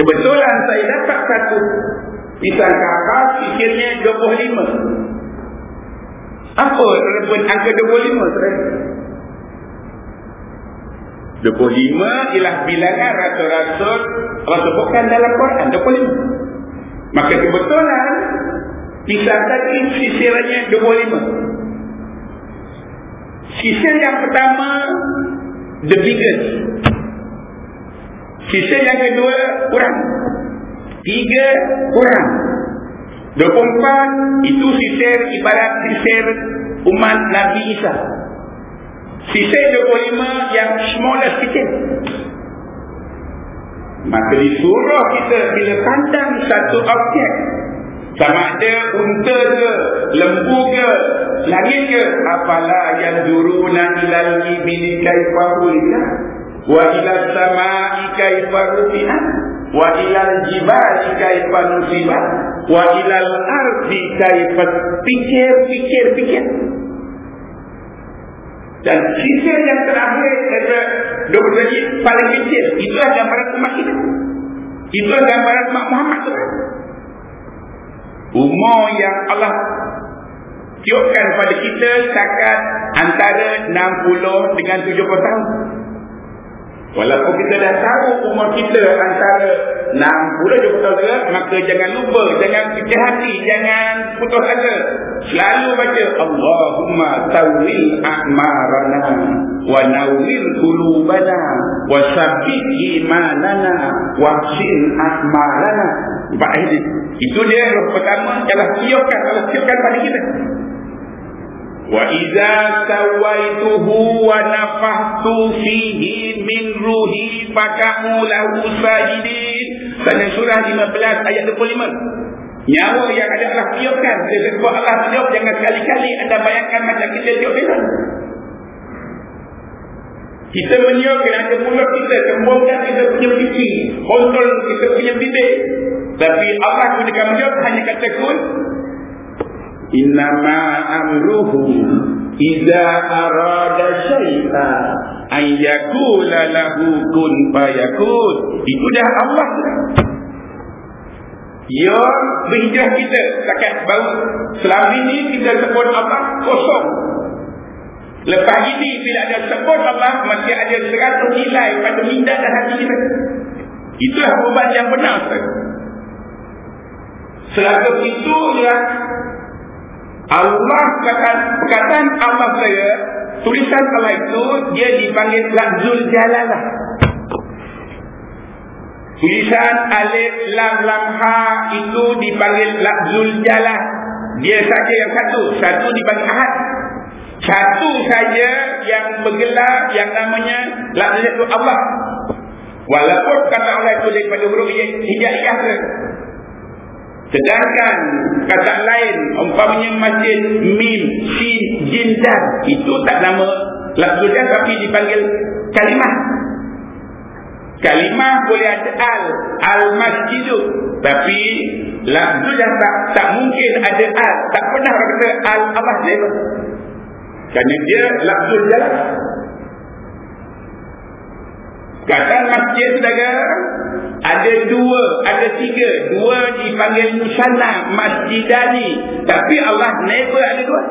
Kebetulan saya dapat satu pisang kapas, sisirnya 25. Apa relevan angka 25 saudara? 25 ialah bilangan rasul-rasul Allah sebutkan dalam Quran 25 maka kebetulan pisang tadi sisirnya 25 sisir yang pertama the biggest sisir yang kedua kurang tiga kurang 24 itu sisir ibarat sisir umat Nabi Isa Sisa 25 yang smallest sikit. Maka disuruh kita bila pandang satu objek. Sama ada unta ke, lembu ke, langit ke. Apalah yang duruna ilal ibini kaifahulina. Wa ilal sama'i kaifarufi'an. Wa ilal jibali kaifanusibah. Wa ilal ardi kaifat. Pikir, pikir, pikir. Dan sisa yang terakhir kata dua lagi paling kecil. Itulah gambaran umat kita. Itu gambaran Mak Muhammad? Umur yang Allah tiupkan pada kita setakat antara 60 dengan 70 tahun. Walaupun kita dah tahu umur kita antara 60 je tahun juga, maka jangan lupa, jangan kecil hati, jangan putus asa. Selalu baca Allahumma tawil a'marana wa nawil qulubana wa sabbit imanana wa sin a'marana. Baik itu dia roh pertama ialah tiupkan, Allah tiupkan pada kita. Wa idza sawaituhu wa nafahtu fihi min ruhi fakamu lahu sajidin. Dalam surah 15 ayat 25. Nyawa yang ada Allah tiupkan. Dia sebab Allah tiup jangan sekali-kali anda bayangkan macam kita tiup dengan. Kita meniup kena ada mulut kita, kembangkan kita punya pipi, kontrol kita punya bibir. Tapi Allah gunakan meniup hanya kata kun, Innama amruhu Iza arada syai'a Ayyakula lahu kun fayakun. Itu dah Allah. Ya berhijrah kita Takat baru. Selama ini kita sebut Allah kosong. Lepas ini bila ada sebut Allah Masih ada seratus nilai pada minda dan hati kita. Itulah perubahan yang benar Seratus itu adalah Allah kata perkataan Allah saya tulisan Allah itu dia dipanggil lafzul jalalah tulisan alif lam lam ha itu dipanggil lafzul jalah dia saja yang satu. Satu dipanggil ahad. Satu saja yang bergelar yang namanya lafzul Allah. Walaupun kata Allah itu daripada huruf hijaiyah Sedangkan kata lain umpamanya masjid mim sin jin dan itu tak nama lafzul tapi dipanggil kalimah. Kalimah boleh ada al al masjid tapi lafzul tak tak mungkin ada al tak pernah kata al Allah dia. Kerana dia lafzul Kata masjid saudara ada dua, ada tiga. Dua dipanggil musanna, masjidani. Tapi Allah never ada dua.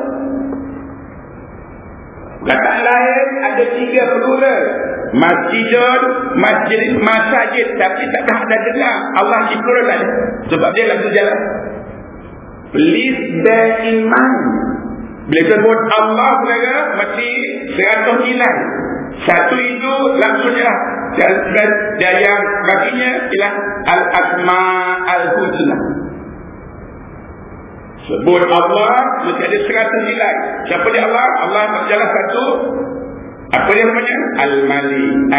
Kata lain ada tiga plural. Masjidun, masjid, masjid. Tapi tak ada dengar. Allah plural ada. Sebab dia langsung jalan. Please bear in mind. Bila sebut Allah saudara, mesti seratus nilai. Satu itu langsung jalan dan, dan, dan yang baginya ialah Al-Asma Al-Husna sebut Allah mesti ada seratus nilai siapa dia Allah? Allah jalan satu أقول الملك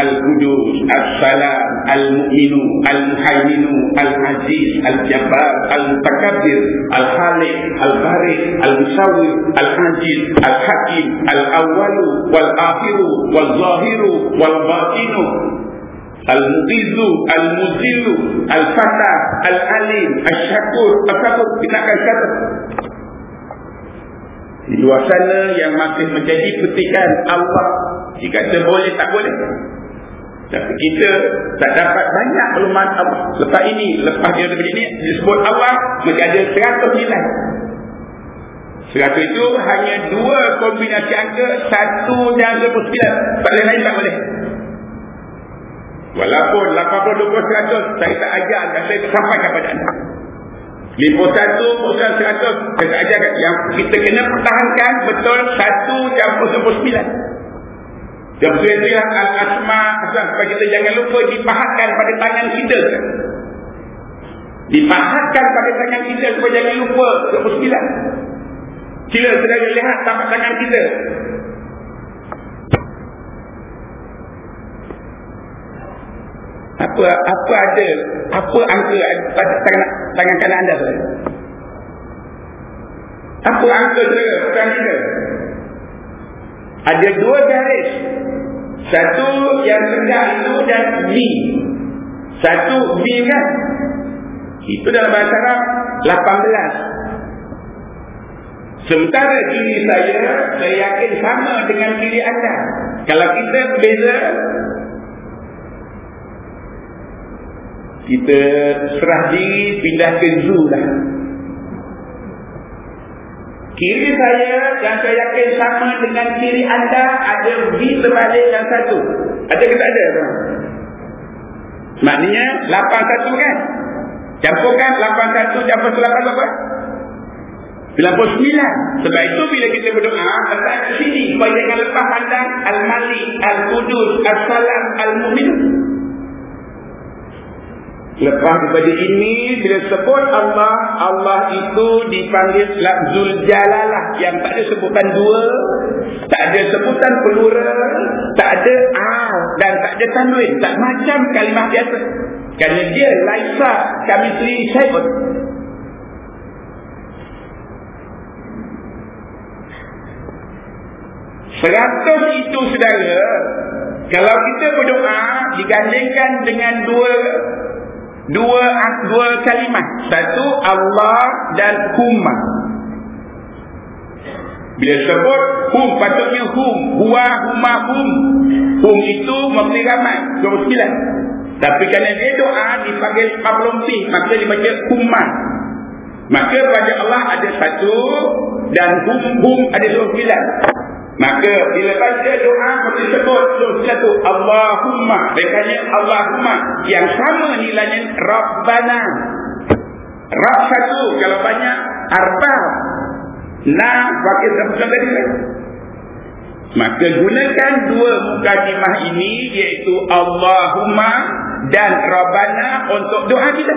القدوس السلام المؤمن المهيمن العزيز الجبار المتكبر الخالق البارئ المسوي العاجز الحكيم الأول والآخر والظاهر والباطن المغيظ المذل الفتى العليم الشكور الصبر إنك شكور Di luar sana yang masih menjadi petikan Allah. Jika kita boleh, tak boleh. Tapi kita tak dapat banyak maklumat Allah. Lepas ini, lepas dia daripada ini, disebut Allah, mesti ada seratus nilai. Seratus itu hanya dua kombinasi angka, satu puluh sembilan. Tak boleh lain, tak boleh. Walaupun 80-20 saya tak ajar dan saya sampai kepada anda. 51 bukan 100 saya tak ajar yang kita kena pertahankan betul 1 jam 29. Jam tu itu yang al-asma supaya kita jangan lupa dipahatkan pada tangan kita. Dipahatkan pada tangan kita supaya jangan lupa 29. Sila sedang lihat tapak tangan kita. apa apa ada apa angka pada tangan tangan kanan anda tu apa angka tu tangan kita. Ada dua garis. Satu yang rendah itu dan B. Satu B kan? Itu dalam bahasa Arab 18 sementara kiri saya saya yakin sama dengan kiri anda. Kalau kita beza kita serah diri pindah ke zoo dah. Kiri saya yang saya yakin sama dengan kiri anda ada V terbalik yang satu. Ada ke tak ada maknanya 81 kan? Campurkan 81 campur 8 apa 99 sebab itu bila kita berdoa letak ke sini. Supaya jangan lepas pandang Al-Malik Al-Qudus Al-Salam Al-Mumin Lepas daripada ini, bila sebut Allah, Allah itu dipanggil Zul Jalalah yang tak ada sebutan dua, tak ada sebutan plural, tak ada al dan tak ada tanwin, tak macam kalimah biasa. Kerana dia laisa kami sendiri syai'un. Seratus itu saudara, kalau kita berdoa digandingkan dengan dua dua dua kalimat satu Allah dan huma bila sebut hum patutnya hum. Huwa huma hum. Hum itu mesti ramai. 29 tapi kerana dia doa dipanggil 40 maka dibaca huma maka pada Allah ada satu dan hum hum ada 29 Maka bila baca doa mesti sebut satu Allahumma Dekatnya Allahumma Yang sama nilainya Rabbana. Rabb satu Kalau banyak Arba. Na Pakai sebutan tadi Maka gunakan dua mukadimah ini Iaitu Allahumma Dan Rabbana Untuk doa kita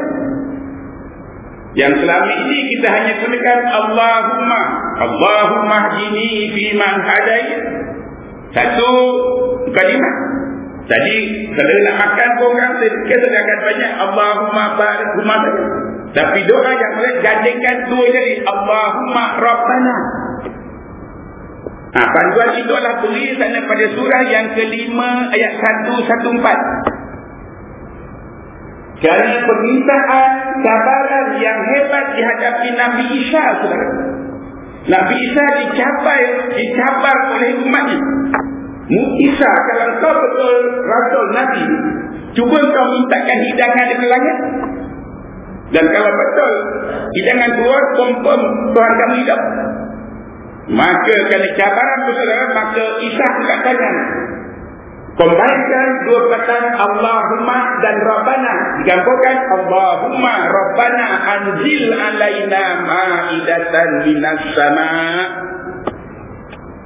yang selama ini kita hanya gunakan Allahumma Allahumma hdini fi man hadai satu kalimah. Tadi kalau nak makan pun orang kita akan banyak Allahumma saja. Tapi doa yang boleh gandingkan dua jadi Allahumma rabbana. Ha, panduan itu adalah beri sana pada surah yang kelima ayat 114 dari permintaan cabaran yang hebat dihadapi Nabi Isa saudara. Nabi Isa dicapai, dicabar oleh umatnya. Isa kalau kau betul Rasul Nabi, cuba kau mintakan hidangan di langit. Dan kalau betul hidangan keluar, confirm Tuhan kamu hidup. Maka kerana cabaran saudara, maka Isa angkat tangan. Combinkan dua perkataan Allahumma dan Rabbana. Digambungkan Allahumma Rabbana anzil alaina ma'idatan minas sama.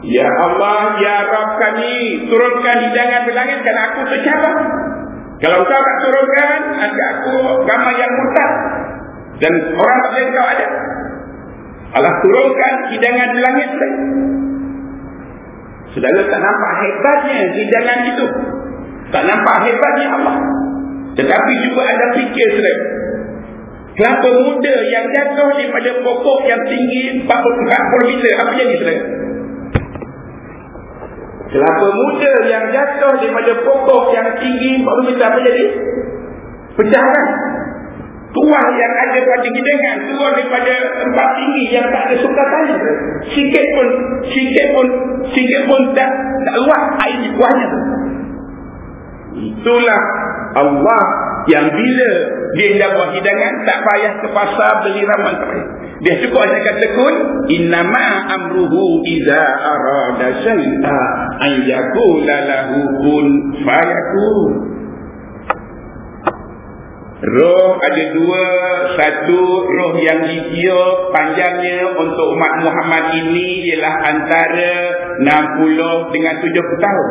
Ya Allah, Ya Rabb kami, turunkan hidangan di langit kerana aku tercabar. Kalau kau tak turunkan, nanti aku gambar yang murtad. Dan orang boleh kau ada. Allah turunkan hidangan di langit. Saudara tak nampak hebatnya hidangan itu. Tak nampak hebatnya Allah. Tetapi juga ada fikir saudara. Kelapa muda yang jatuh daripada pokok yang tinggi 40 meter. Apa jadi saudara? Kelapa muda yang jatuh daripada pokok yang tinggi 40 meter. Apa jadi? Pecahkan tuah yang ada pada hidangan tuah daripada tempat tinggi yang tak ada tanya sikit pun sikit pun sikit pun tak tak luas air di tuahnya itulah Allah yang bila dia dah buat hidangan tak payah ke pasar beli ramuan payah. Dia cukup hanya kata kun innama amruhu iza arada syai'a an lahu kun fayakun Roh ada dua, satu roh yang hijau panjangnya untuk umat Muhammad ini ialah antara 60 dengan 70 tahun.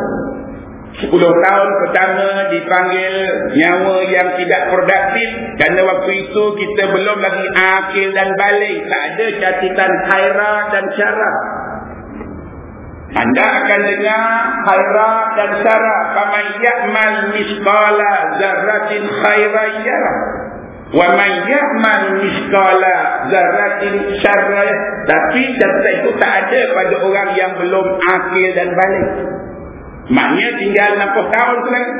10 tahun pertama dipanggil nyawa yang tidak produktif kerana waktu itu kita belum lagi akil dan balik. Tak ada catatan khairah dan syarah. Anda akan dengar khairah dan syarah. Faman ya'mal misqala zarratin khairan yarah wa man ya'mal misqala zarratin syarra tapi data itu tak ada pada orang yang belum akil dan balik. Maknanya tinggal 60 tahun lagi.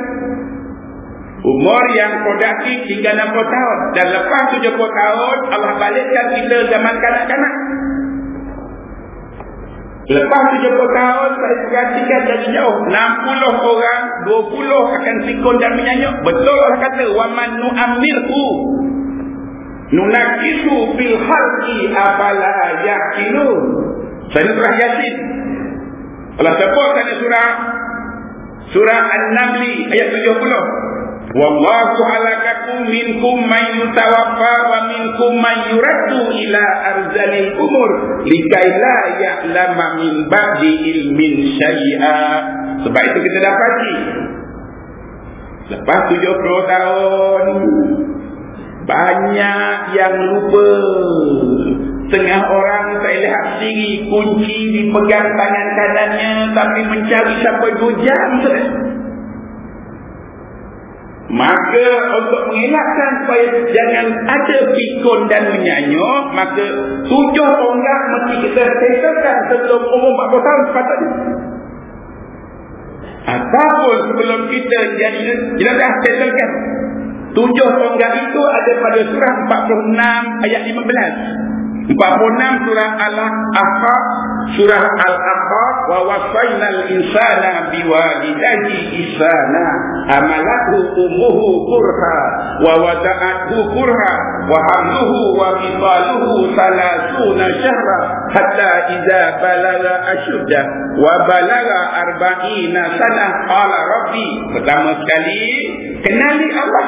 Umur yang produktif tinggal 60 tahun. Dan lepas 70 tahun Allah balikkan kita zaman kanak-kanak Lepas 70 tahun saya perhatikan dari jauh. 60 orang 20 akan pikun dan menyanyuk Betul Allah kata Waman nu'amirku Nunakisu fil khalqi Apala yakilun Saya surah Yasin. Allah sebut sana surah Surah An-Namli ayat 70 Wallahu halakakum minkum man yutawaffa wa minkum man yuraddu ila arzalil umur likai la ya'lama min ba'di ilmin syai'a. Sebab itu kita dapati lepas 70 tahun banyak yang lupa Tengah orang saya lihat sendiri kunci dipegang tangan kanannya tapi mencari sampai 2 jam. Maka untuk mengelakkan supaya jangan ada pikun dan menyanyuk, maka tujuh tonggak mesti kita setelkan sebelum umur 40 tahun sepatutnya. Ataupun sebelum kita jadi jenazah setelkan. Tujuh tonggak itu ada pada surah 46 ayat 15. 46 surah Al-Ahqaf surah Al-Ahqaf wa wasainal insana biwalidayhi ihsana amalathu ummuhu kurha wa wada'athu kurha wa hamluhu wa fisaluhu salasuna syahra hatta idza balaga ashudda wa balaga arba'ina sanah qala rabbi pertama sekali kenali Allah.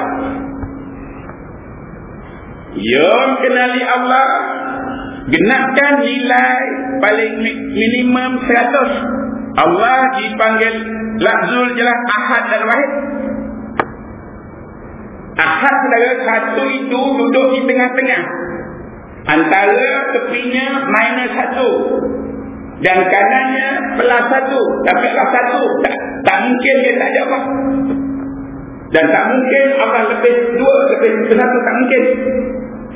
Yom kenali Allah genapkan nilai paling minimum 100 Allah dipanggil lafzul jelas ahad dan wahid. Ahad saudara satu itu duduk di tengah-tengah. Antara tepinya minus satu. Dan kanannya plus satu. Tapi plus satu tak, tak mungkin dia tak ada apa. Dan tak mungkin Allah lebih dua lebih satu tak mungkin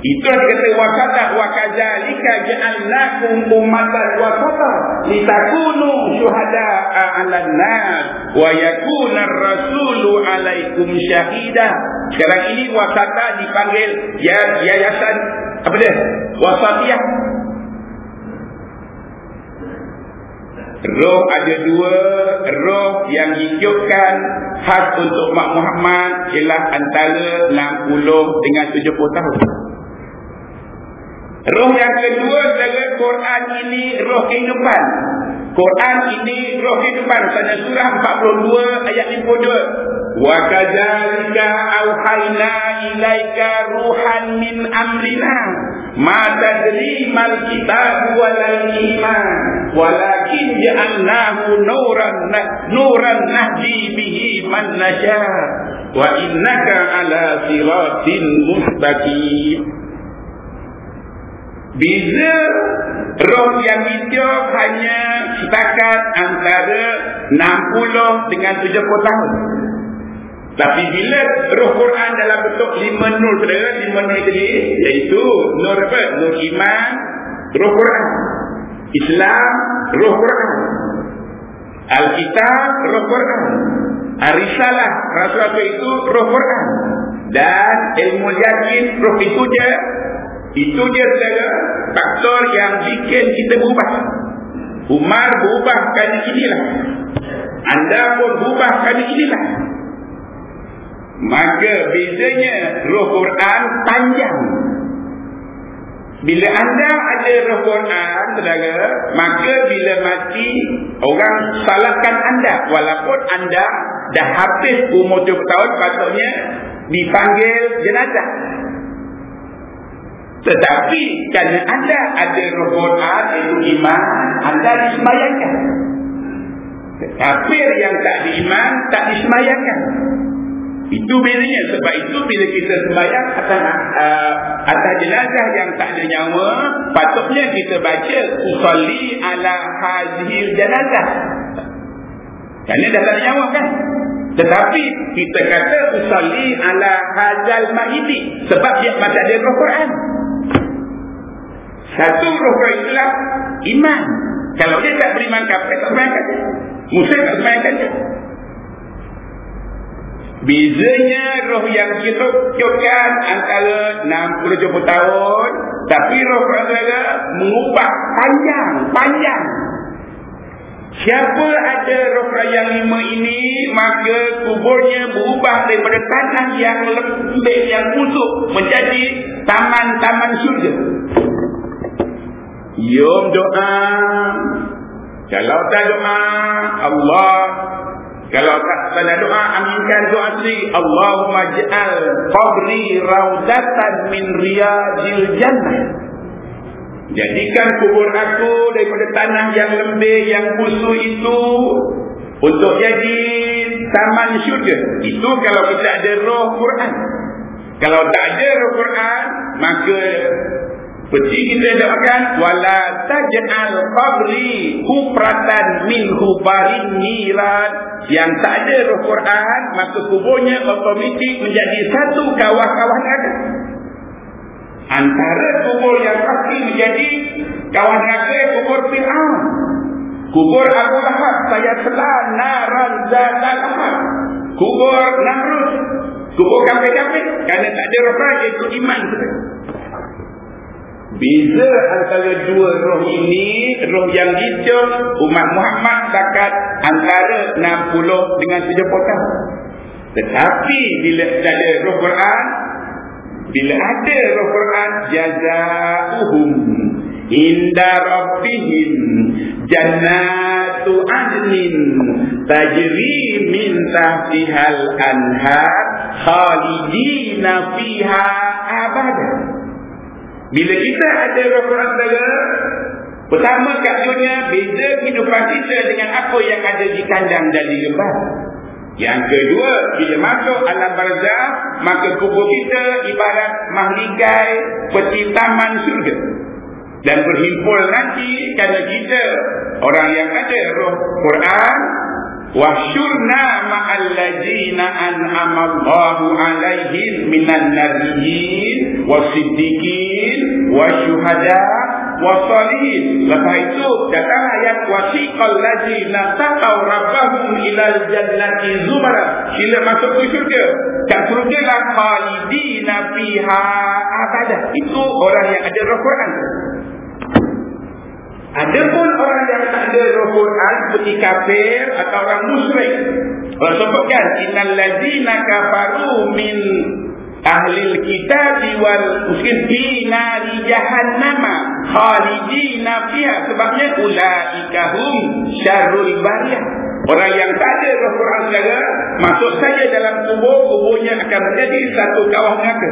itu yang dikata wasata wa kadzalika ja'alnakum ummatan wasata litakunu syuhada'a 'alan nas wa yakuna ar-rasulu 'alaikum syahida. Sekarang ini wasata dipanggil ya yayasan apa dia? Wasatiyah. Roh ada dua Roh yang hidupkan Khas untuk Mak Muhammad Ialah antara 60 dengan 70 tahun Roh yang kedua adalah Quran ini roh kehidupan. Quran ini roh kehidupan. Pada surah 42 ayat 52. Wa kadzalika auhayna ilaika ruhan min amrina ma tadri mal kitab wal iman walakin ja'alnahu nuran nuran nahdi bihi man nasha wa innaka ala siratin mustaqim Beza roh yang hidup hanya setakat antara 60 dengan 70 tahun. Tapi bila roh Quran dalam bentuk 5 nur saudara, 5 nur tadi, iaitu nur apa? Nur iman, roh Quran. Islam, roh Quran. Alkitab, roh Quran. Arisalah, rasul itu roh Quran. Dan ilmu yakin, roh itu je itu dia saudara faktor yang bikin kita berubah. Umar berubah kali inilah. Anda pun berubah kali inilah. Maka bezanya roh Quran panjang. Bila anda ada roh Quran, saudara, maka bila mati, orang salahkan anda. Walaupun anda dah habis umur 70 tahun, patutnya dipanggil jenazah. Tetapi kerana anda ada rokonan itu iman, anda disemayangkan. Kafir yang tak diiman, tak disemayangkan. Itu bedanya. Sebab itu bila kita sembahyang atas, uh, atas jenazah yang tak ada nyawa, patutnya kita baca usalli ala hazihil jenazah. Kerana dah tak ada nyawa kan? Tetapi kita kata usalli ala hazal mahidi. Sebab dia masih ada roh Quran. Satu roh Islam iman. Kalau dia tak beriman kafir tak semayakan dia. Musa tak semayakan dia. Bezanya roh yang kita cukupkan antara 60-70 tahun. Tapi roh Quran mengubah panjang. Panjang. Siapa ada roh yang lima ini Maka kuburnya berubah daripada tanah yang lembik Yang busuk Menjadi taman-taman surga Yom doa. Kalau tak doa Allah. Kalau tak pada doa Aminkan doa sendiri. Allahumma ja'al Qabri raudatan min riyadil jannah Jadikan kubur aku daripada tanah yang lembik, yang busuk itu untuk jadi taman syurga. Itu kalau kita ada roh Quran. Kalau tak ada roh Quran, maka seperti kita doakan wala taj'al qabri hupratan min hubarin niran yang tak ada roh Quran maka kuburnya otomatik menjadi satu kawah-kawah neraka antara kubur yang pasti menjadi kawan neraka kubur Fir'aun. Kubur Abu Lahab saya telah naran zatan lahab kubur Namrud kubur kafir-kafir kerana tak ada roh itu iman Beza antara dua roh ini, roh yang hidup, umat Muhammad takat antara 60 dengan 70 tahun. Tetapi bila ada roh Quran, bila ada roh Quran jazaohum inda rabbihim jannatu adnin tajri min tahtihal anhar khalidina fiha abada bila kita ada roh Quran dalam pertama kat dunia beza kehidupan kita dengan apa yang ada di kandang dan di lembah yang kedua, bila masuk alam barzah, maka kubur kita ibarat mahligai peti taman surga. Dan berhimpul nanti kerana kita, orang yang ada roh Quran, وَحْشُرْنَا مَعَ الَّذِينَ أَنْهَمَ اللَّهُ عَلَيْهِمْ مِنَ النَّبِيِّينَ wa syuhada wasalihin lepas itu datang ayat wasiqal ladzina taqaw rabbahum ilal jannati zumara sila masuk syurga. Dan syurga lah khalidina fiha. Abada itu orang yang ada roh Quran. Adapun orang yang tak ada roh Quran seperti kafir atau orang musyrik. Allah sebutkan innal ladzina kafaru min ahli kitab wal muslim fi nari jahannama. Khalidina fiha. Sebabnya ulaika hum syarrul bariyah. Orang yang tak ada roh Quran saja masuk saja dalam kubur kuburnya akan menjadi satu kawah neraka.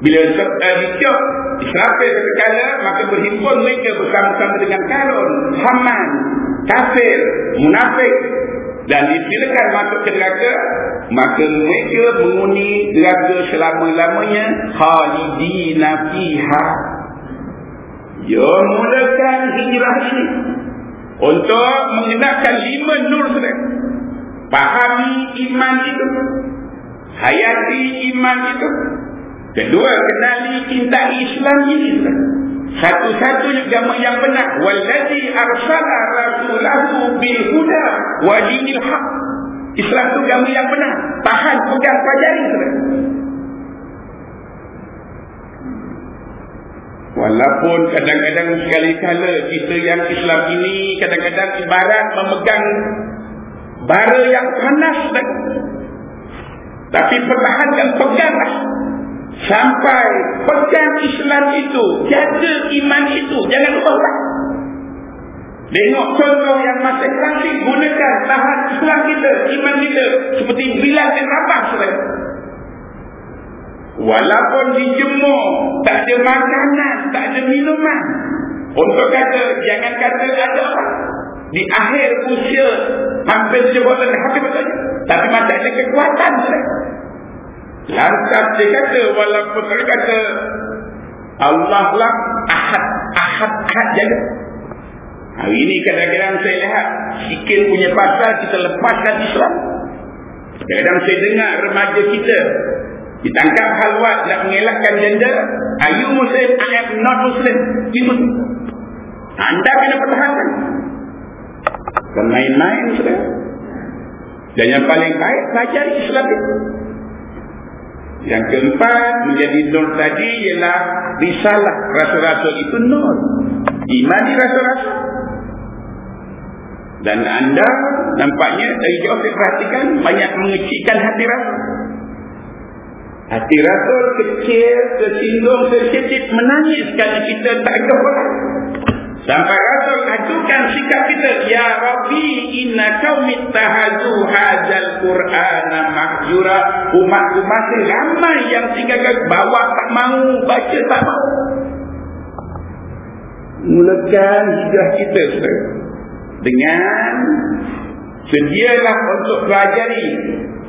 Bila ditiup diserapil sekala maka berhimpun mereka bersama-sama dengan Karun Haman kafir munafik. Dan disilakan masuk ke neraka maka mereka mengundi neraka selama-lamanya. Khalidina fiha. Ya mulakan hijrah ini. Untuk mengenalkan lima nur sudah. Pahami iman itu. Hayati iman itu. Kedua kenali cinta Islam ini satu-satunya agama yang benar. Wallazi arsala rasulahu bil huda wa dinil haq. Islam itu agama yang benar. Tahan pegang pelajari Walaupun kadang-kadang sekali-kala kita yang Islam ini kadang-kadang ibarat memegang bara yang panas Tapi pertahankan peganglah Sampai pegang Islam itu, jaga iman itu, jangan lupa. Tengok contoh yang masih kasih gunakan tahan Islam kita, iman kita seperti bilang dan rabah saudara. Walaupun dijemur, tak ada makanan, tak ada minuman. Untuk kata, jangan kata ada apa. Di akhir usia, hampir jabatan habis betul. Tapi masih ada kekuatan saudara. Lantas dia kata walaupun dia kata Allah lah ahad, ahad, ahad jaga. Hari ini kadang-kadang saya lihat sikit punya pasal kita lepaskan Islam. Kadang-kadang saya dengar remaja kita ditangkap halwat nak mengelakkan janda. Are you Muslim? I am not Muslim. You Anda kena pertahankan. Dan main-main sudah. Dan yang paling baik, pelajari Islam itu. Yang keempat menjadi nur tadi ialah risalah rasul-rasul itu nur. Imani rasul-rasul. Dan anda nampaknya dari jauh saya perhatikan banyak mengecilkan hati Rasul. Hati Rasul kecil, tersinggung, tercecit, menangis kerana kita tak kebelah. Sampai Rasul ajukan sikap kita. Ya Rabbi inna kaumit tahazu hajal Qur'ana mahjura. Umat-umat ramai yang tinggalkan bawa tak mau, baca tak mau. Mulakan hijrah kita dengan sedialah untuk pelajari.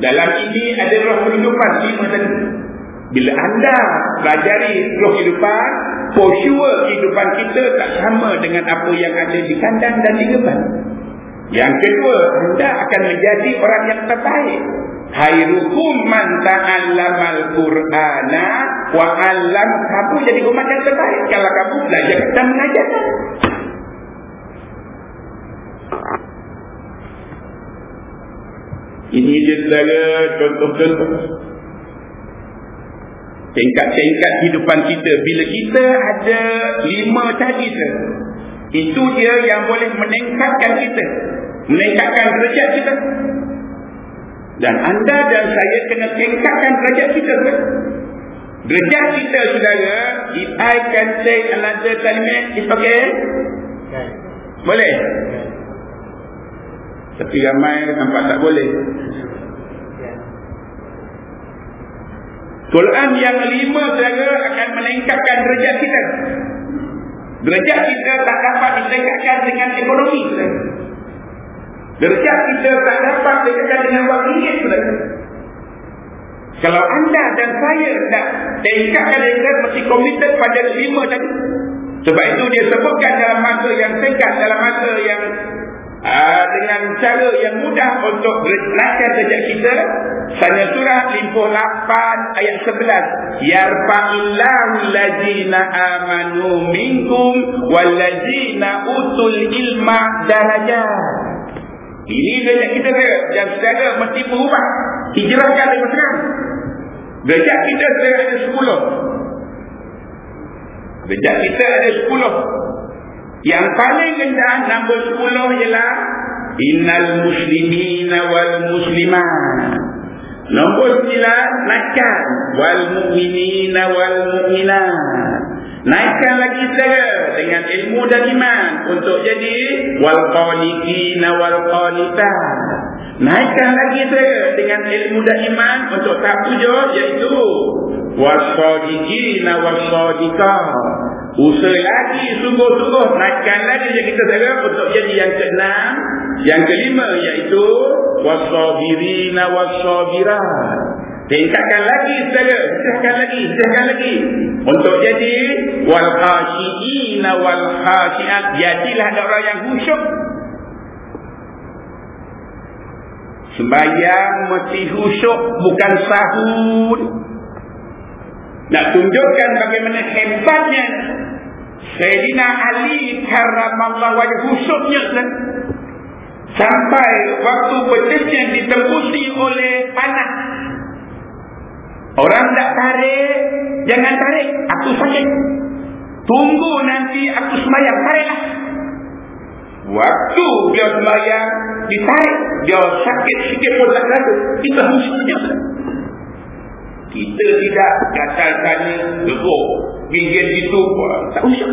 Dalam ini ada roh kehidupan lima tadi. Bila anda pelajari roh kehidupan, for sure kehidupan kita tak sama dengan apa yang ada di kandang dan di geban. Yang kedua, anda akan menjadi orang yang terbaik. Khairukum man ta'allamal Qur'ana wa 'allam kamu jadi umat yang terbaik kalau kamu belajar dan mengajar. Ini dia saudara contoh-contoh tingkat-tingkat kehidupan kita bila kita ada lima tadi tu itu dia yang boleh meningkatkan kita meningkatkan derajat kita. Dan anda dan saya kena tingkatkan derajat kita tu. Derajat kita saudara if I can say another kalimat is okay boleh? Tapi ramai nampak tak boleh Quran yang lima saudara akan meningkatkan derajat kita. Derajat kita tak dapat ditingkatkan dengan ekonomi saudara. Derajat kita tak dapat ditingkatkan dengan wang ringgit saudara. Kalau anda dan saya nak tingkatkan derajat mesti komited pada lima tadi. Sebab itu dia sebutkan dalam masa yang singkat, dalam masa yang uh, dengan cara yang mudah untuk belajar sejak kita sana surah 58 ayat 11 yarfa'illahu allazina amanu minkum wallazina utul ilma darajat ini derajat kita dia yang saudara mesti berubah. Hijrahkan dari sekarang? Derajat kita saudara ada 10 derajat kita ada 10 yang paling rendah nombor 10 ialah innal muslimina wal muslimat. Nombor 9 naikkan wal mu'minina wal mu'minat. Naikkan lagi saja dengan ilmu dan iman untuk jadi wal qanitina wal qanitat. Naikkan lagi saja dengan ilmu dan iman untuk tahap tujuh iaitu wasadiqina wasadiqat. Usaha lagi sungguh-sungguh naikkan lagi yang kita jaga untuk jadi yang keenam, yang kelima iaitu wasabirina wasabirat. Tingkatkan lagi saja, tingkatkan lagi, tingkatkan lagi untuk jadi wal khashiina wal khashiat. Jadilah orang yang khusyuk. Sembayang mesti khusyuk bukan sahur. Nak tunjukkan bagaimana hebatnya Sayyidina Ali karamallah wajah khusyuknya kan? Sampai waktu berjejak ditembusi oleh panas Orang tak tarik Jangan tarik Aku sakit Tunggu nanti aku semayang Tariklah Waktu dia semayang Ditarik Dia sakit sikit pun tak ada Itu khusyuknya kita tidak gatal tanya Gigit itu Tak usah.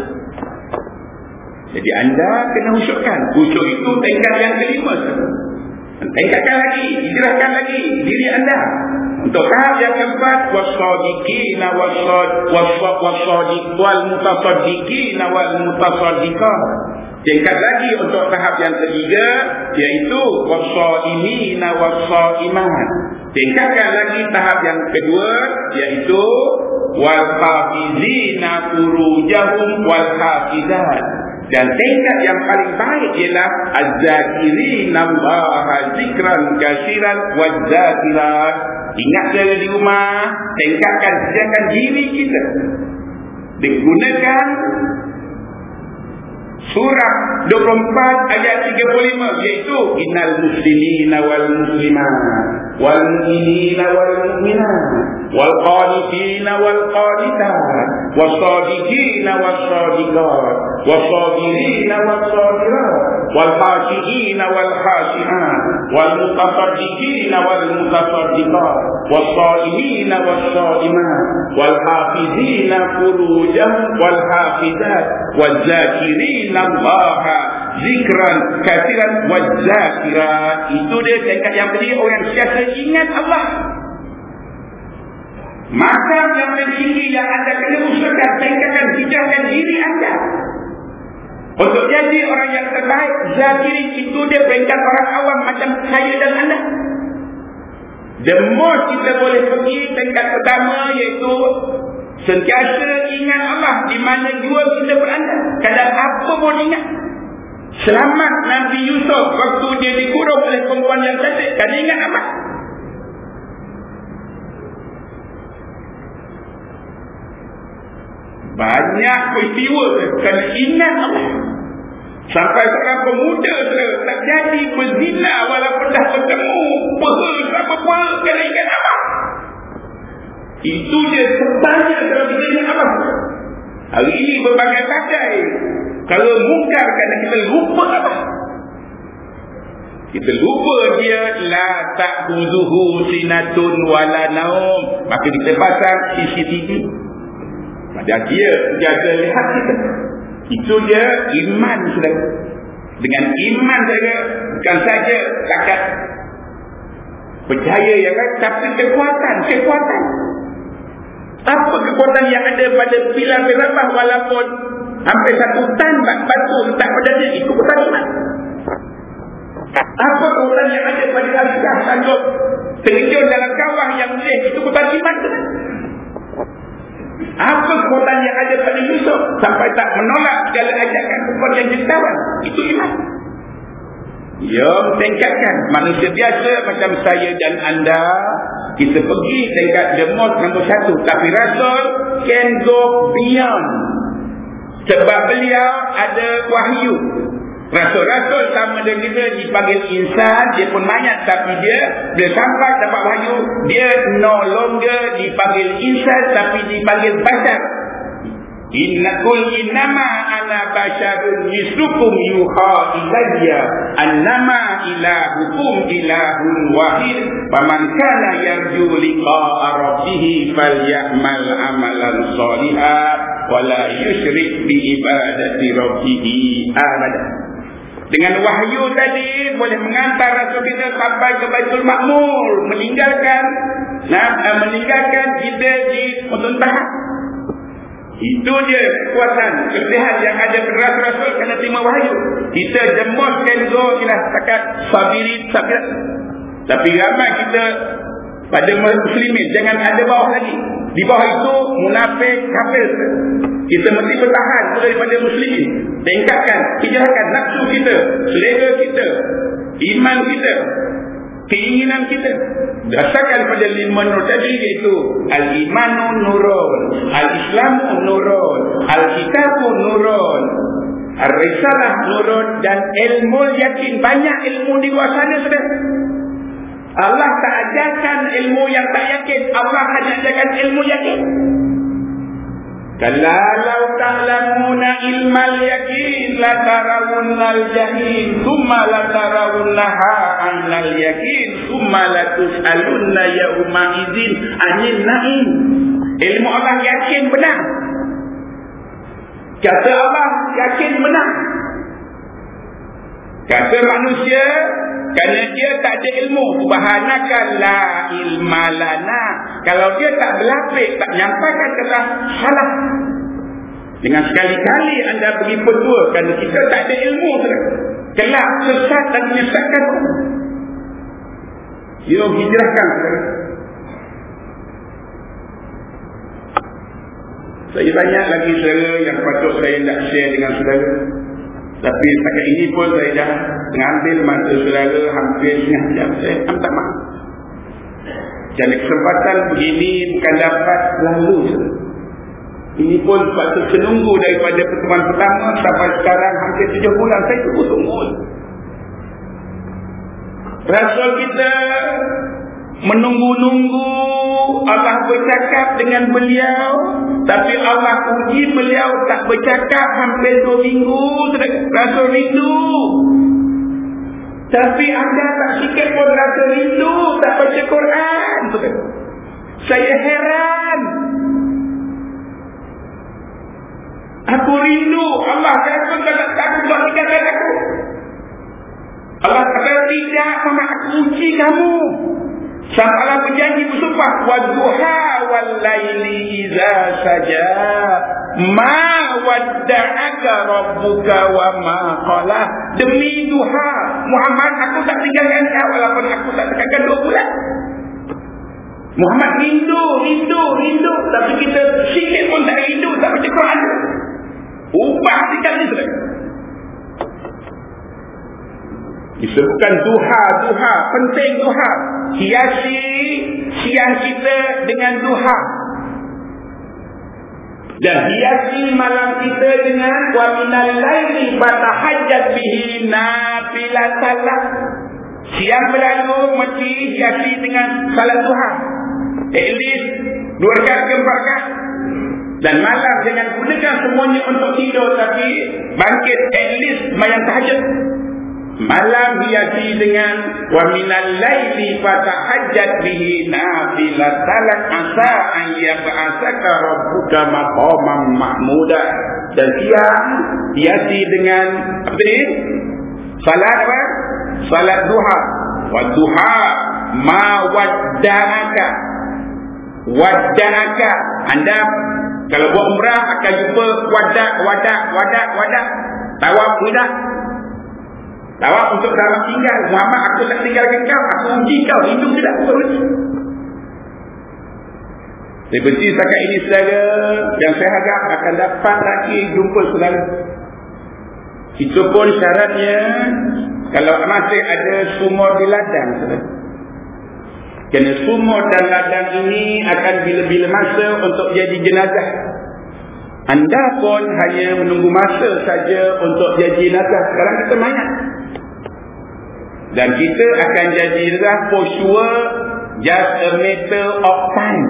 Jadi anda kena usyukkan Usyuk itu tingkat yang kelima Tingkatkan lagi Hijrahkan lagi diri anda. Untuk tahap yang keempat Wasadikina wasad Wasadik Wal mutasadikina Wal mutasadikah Tingkat lagi untuk tahap yang ketiga Iaitu Wasadimina Wasadiman Tingkatkan lagi tahap yang kedua Iaitu Wal-hafizina furujahum wal-hafizat. Dan tingkat yang paling baik ialah Az-zakirina allaha zikran kasiran wal-zakirat Ingat saya di rumah Tingkatkan, sediakan diri kita. Digunakan surah 24 ayat 35 iaitu innal muslimina wal muslimat wal mu'minina wal mu'minat wal qanitina wal qanitat was sadiqina was sadiqat was sabirina was sabirat wal hasihina wal hasihat wal mutasaddiqina wal mutasaddiqat was salimina was salimat wal hafizina furujah wal hafizat wal zakirin illallah zikran katiran wa zakira. Itu dia tingkat yang ketiga orang sentiasa ingat Allah. Maka yang ketiga yang anda kena usahakan tingkatkan hidangkan diri anda. Untuk jadi orang yang terbaik zakiri itu dia peringkat orang awam macam saya dan anda. The most kita boleh pergi tingkat pertama iaitu sentiasa ingat Allah di mana dua kita berada kadang apa pun ingat Selamat Nabi Yusuf waktu dia dikurung oleh perempuan yang cantik. Kan ingat apa? Banyak peristiwa kan ingat apa? Sampai seorang pemuda tak jadi berzina walaupun dah bertemu. Apa-apa kan ingat apa? Itu dia sebanyak dalam diri apa? Hari ini berbagai tajai kalau mungkar kerana kita lupa apa? Kita lupa dia la ta'khuzuhu sinatun wala naum. Maka kita pasang CCTV. Pada dia jaga lihat kita. Itu dia iman sudah. Dengan iman saja bukan saja takat percaya yang kan tapi kekuatan, kekuatan. Apa kekuatan yang ada pada pilar-pilar walaupun Hampir satu tan batu letak pada dia. Itu iman. Apa kekuatan yang ada pada Al-Qah sanggup terjun dalam kawah yang boleh. Itu iman. Apa kekuatan yang ada pada Yusuf sampai tak menolak segala ajakan kekuatan yang ditawan. Itu iman. Ya, tingkatkan. Manusia biasa macam saya dan anda, kita pergi tingkat the most nombor satu. Tapi Rasul can go beyond sebab beliau ada wahyu. Rasul-rasul sama dengan kita dipanggil insan, dia pun mayat tapi dia dia sampai dapat wahyu, dia no longer dipanggil insan tapi dipanggil bashar. Inna kul innama ana basharun mislukum yuha ilayya. Annama ilahukum ilahun wahid. Faman kana yarju liqa'a rabbih falyamal amalan shalihan wala yusyrik bi ibadati rabbih ahada dengan wahyu tadi boleh mengantar rasul kita sampai ke Baitul Makmur. Meninggalkan nah, meninggalkan kita di Muntah itu dia kekuatan kelebihan yang ada pada rasul kena terima wahyu. Kita jemuskan zo ialah takat sabirin sabirat. Tapi ramai kita pada muslimin jangan ada bawah lagi. Di bawah itu munafik kafir. Kita mesti bertahan daripada muslimin. Tingkatkan kejahatan nafsu kita, selera kita, iman kita, keinginan kita. Dasarkan pada lima nur tadi iaitu al-imanu nurun al-islamu nurun al-kitabu nurun al-risalah nurun dan ilmu yakin. Banyak ilmu di luar sana sudah. Allah tak ajarkan ilmu yang tak yakin. Allah hanya ajarkan ilmu yakin Kalla law ta'lamuna ilmal yakin la tarawunnal jahim thumma la tarawunnaha annal yakin thumma la tus'alunna yawma idzin 'anil na'im. Ilmu Allah yakin benar. Kata Allah yakin benar. Kata manusia kerana dia tak ada ilmu subhanaka la ilma lana. Kalau dia tak berlapik tak nyampaikan kata salah. Dengan sekali-kali anda pergi petua kerana kita tak ada ilmu kelak sesat dan menyesatkan. You hijrahkan saya banyak lagi saudara yang patut saya nak share dengan saudara tapi setakat ini pun saya dah mengambil masa saudara hampir setengah jam. Saya tak maaf. Dan kesempatan begini bukan dapat lalu. Ini pun patut menunggu daripada pertemuan pertama sampai sekarang hampir tujuh bulan. Saya tunggu-tunggu. Rasul kita menunggu-nunggu Allah bercakap dengan beliau. Tapi Allah uji beliau tak bercakap hampir dua minggu rasa rindu. Tapi anda tak sikit pun rasa rindu tak baca Quran saya heran. Aku rindu. Allah kata tak takut tak tinggalkan aku. Allah kata tidak Mama aku uji kamu Sang Allah berjanji bersumpah. Wadduha wal layli iza saja. Ma wadda'aka rabbuka wa ma qala. Demi duha Muhammad aku tak tinggalkan kau Walaupun aku tak tekankan dua bulan. Muhammad rindu, rindu, rindu. Tapi kita sikit pun tak rindu Tak baca Quran Ubah sikit ni sudah Disebutkan duha, duha, penting duha. Hiasi siang kita dengan duha. Dan hiasi malam kita dengan wa minal laili fatahajjat bihi nafilatan Siang berlalu mesti hiasi dengan salat duha. At least dua rakaat ke empat rakaat. Dan malam jangan gunakan semuanya untuk tidur tapi bangkit at least mayang tahajud malam hiasi dengan wa minal laili fatahajjat bihi nafilatan asa an yab'atsaka rabbuka maqaman mahmuda. Dan siang hiasi dengan apa ni? Salat apa? Salat duha. Wa duha ma wadda'aka. Wadda'aka. Anda kalau buat umrah akan jumpa wadak wadak wadak wadak. Tawaf tidak Tawaf untuk dalam tinggal. Muhammad aku tak tinggalkan kau. Aku uji kau. Hidup tidak aku lagi. Seperti setakat ini saudara. Yang saya harap akan dapat lagi jumpa saudara. Itu pun syaratnya. Kalau masih ada sumur di ladang saudara. Kerana sumur dan ladang ini akan bila-bila masa untuk jadi jenazah. Anda pun hanya menunggu masa saja untuk jadi jenazah. Sekarang kita mayat. Dan kita akan jadi lah for sure just a matter of time.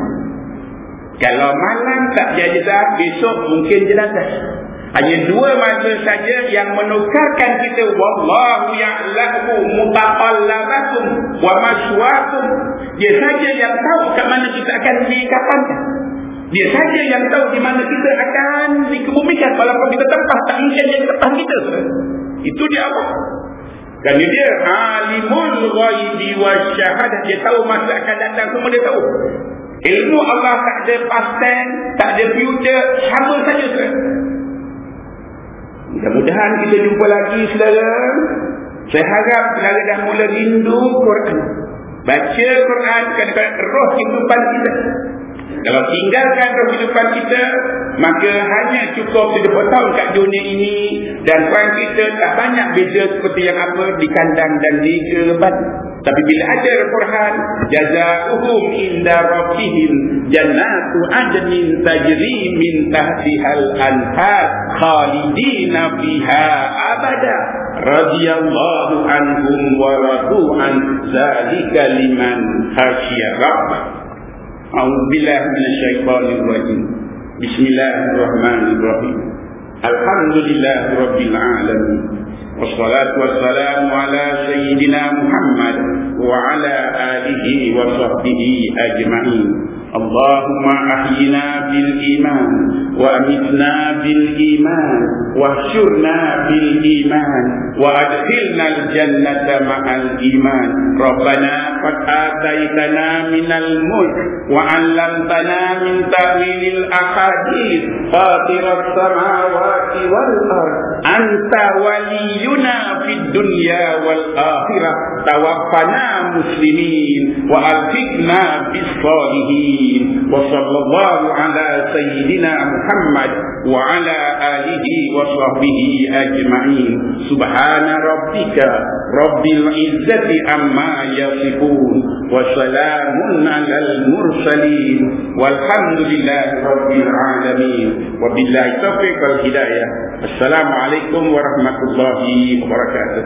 Kalau malam tak jadi dah, besok mungkin jenazah. Hanya dua masa saja yang menukarkan kita wallahu ya'lamu mutaqallabakum wa maswaakum. Dia saja yang tahu ke mana kita akan dikapankan. Dia saja yang tahu di mana kita akan dikebumikan walaupun kita tempah tak mungkin jadi tempah kita. Itu dia Allah. Dan dia alimul ghaibi wasyahadah. Dia tahu masa akan datang semua dia tahu. Ilmu Allah tak ada past tense, tak ada future, sama saja saudara. Mudah-mudahan kita jumpa lagi saudara. Saya harap saudara dah mula rindu Quran. Baca Quran kadang-kadang roh kehidupan kita. Kalau tinggalkan kehidupan kita, maka hanya cukup beberapa tahun kat dunia ini dan perang kita tak banyak beza seperti yang apa di kandang dan di kebat. Tapi bila ada Al-Quran, jazaohum inda rabbihim jannatu adnin tajri min tahtihal anhar khalidina fiha abada radhiyallahu anhum wa radu an zalika liman khashiya rabbah أعوذ بالله من الشيطان الرجيم. بسم الله الرحمن الرحيم. الحمد لله رب العالمين. والصلاة والسلام على سيدنا محمد وعلى آله وصحبه أجمعين. اللهم أحينا بالإيمان وأمتنا بالإيمان واحشرنا بالإيمان وأدخلنا الجنة مع الإيمان. ربنا قد آتيتنا من الملك وعلمتنا من تأويل الأحاديث. فاطر السماوات والأرض. أنت ولينا في الدنيا والآخرة. توفنا مسلمين وألحقنا بالصالحين. وصلى الله على سيدنا محمد وعلى آله وصحبه أجمعين سبحان ربك رب العزة عما يصفون وسلام على المرسلين والحمد لله رب العالمين وبالله التوفيق والهداية السلام عليكم ورحمة الله وبركاته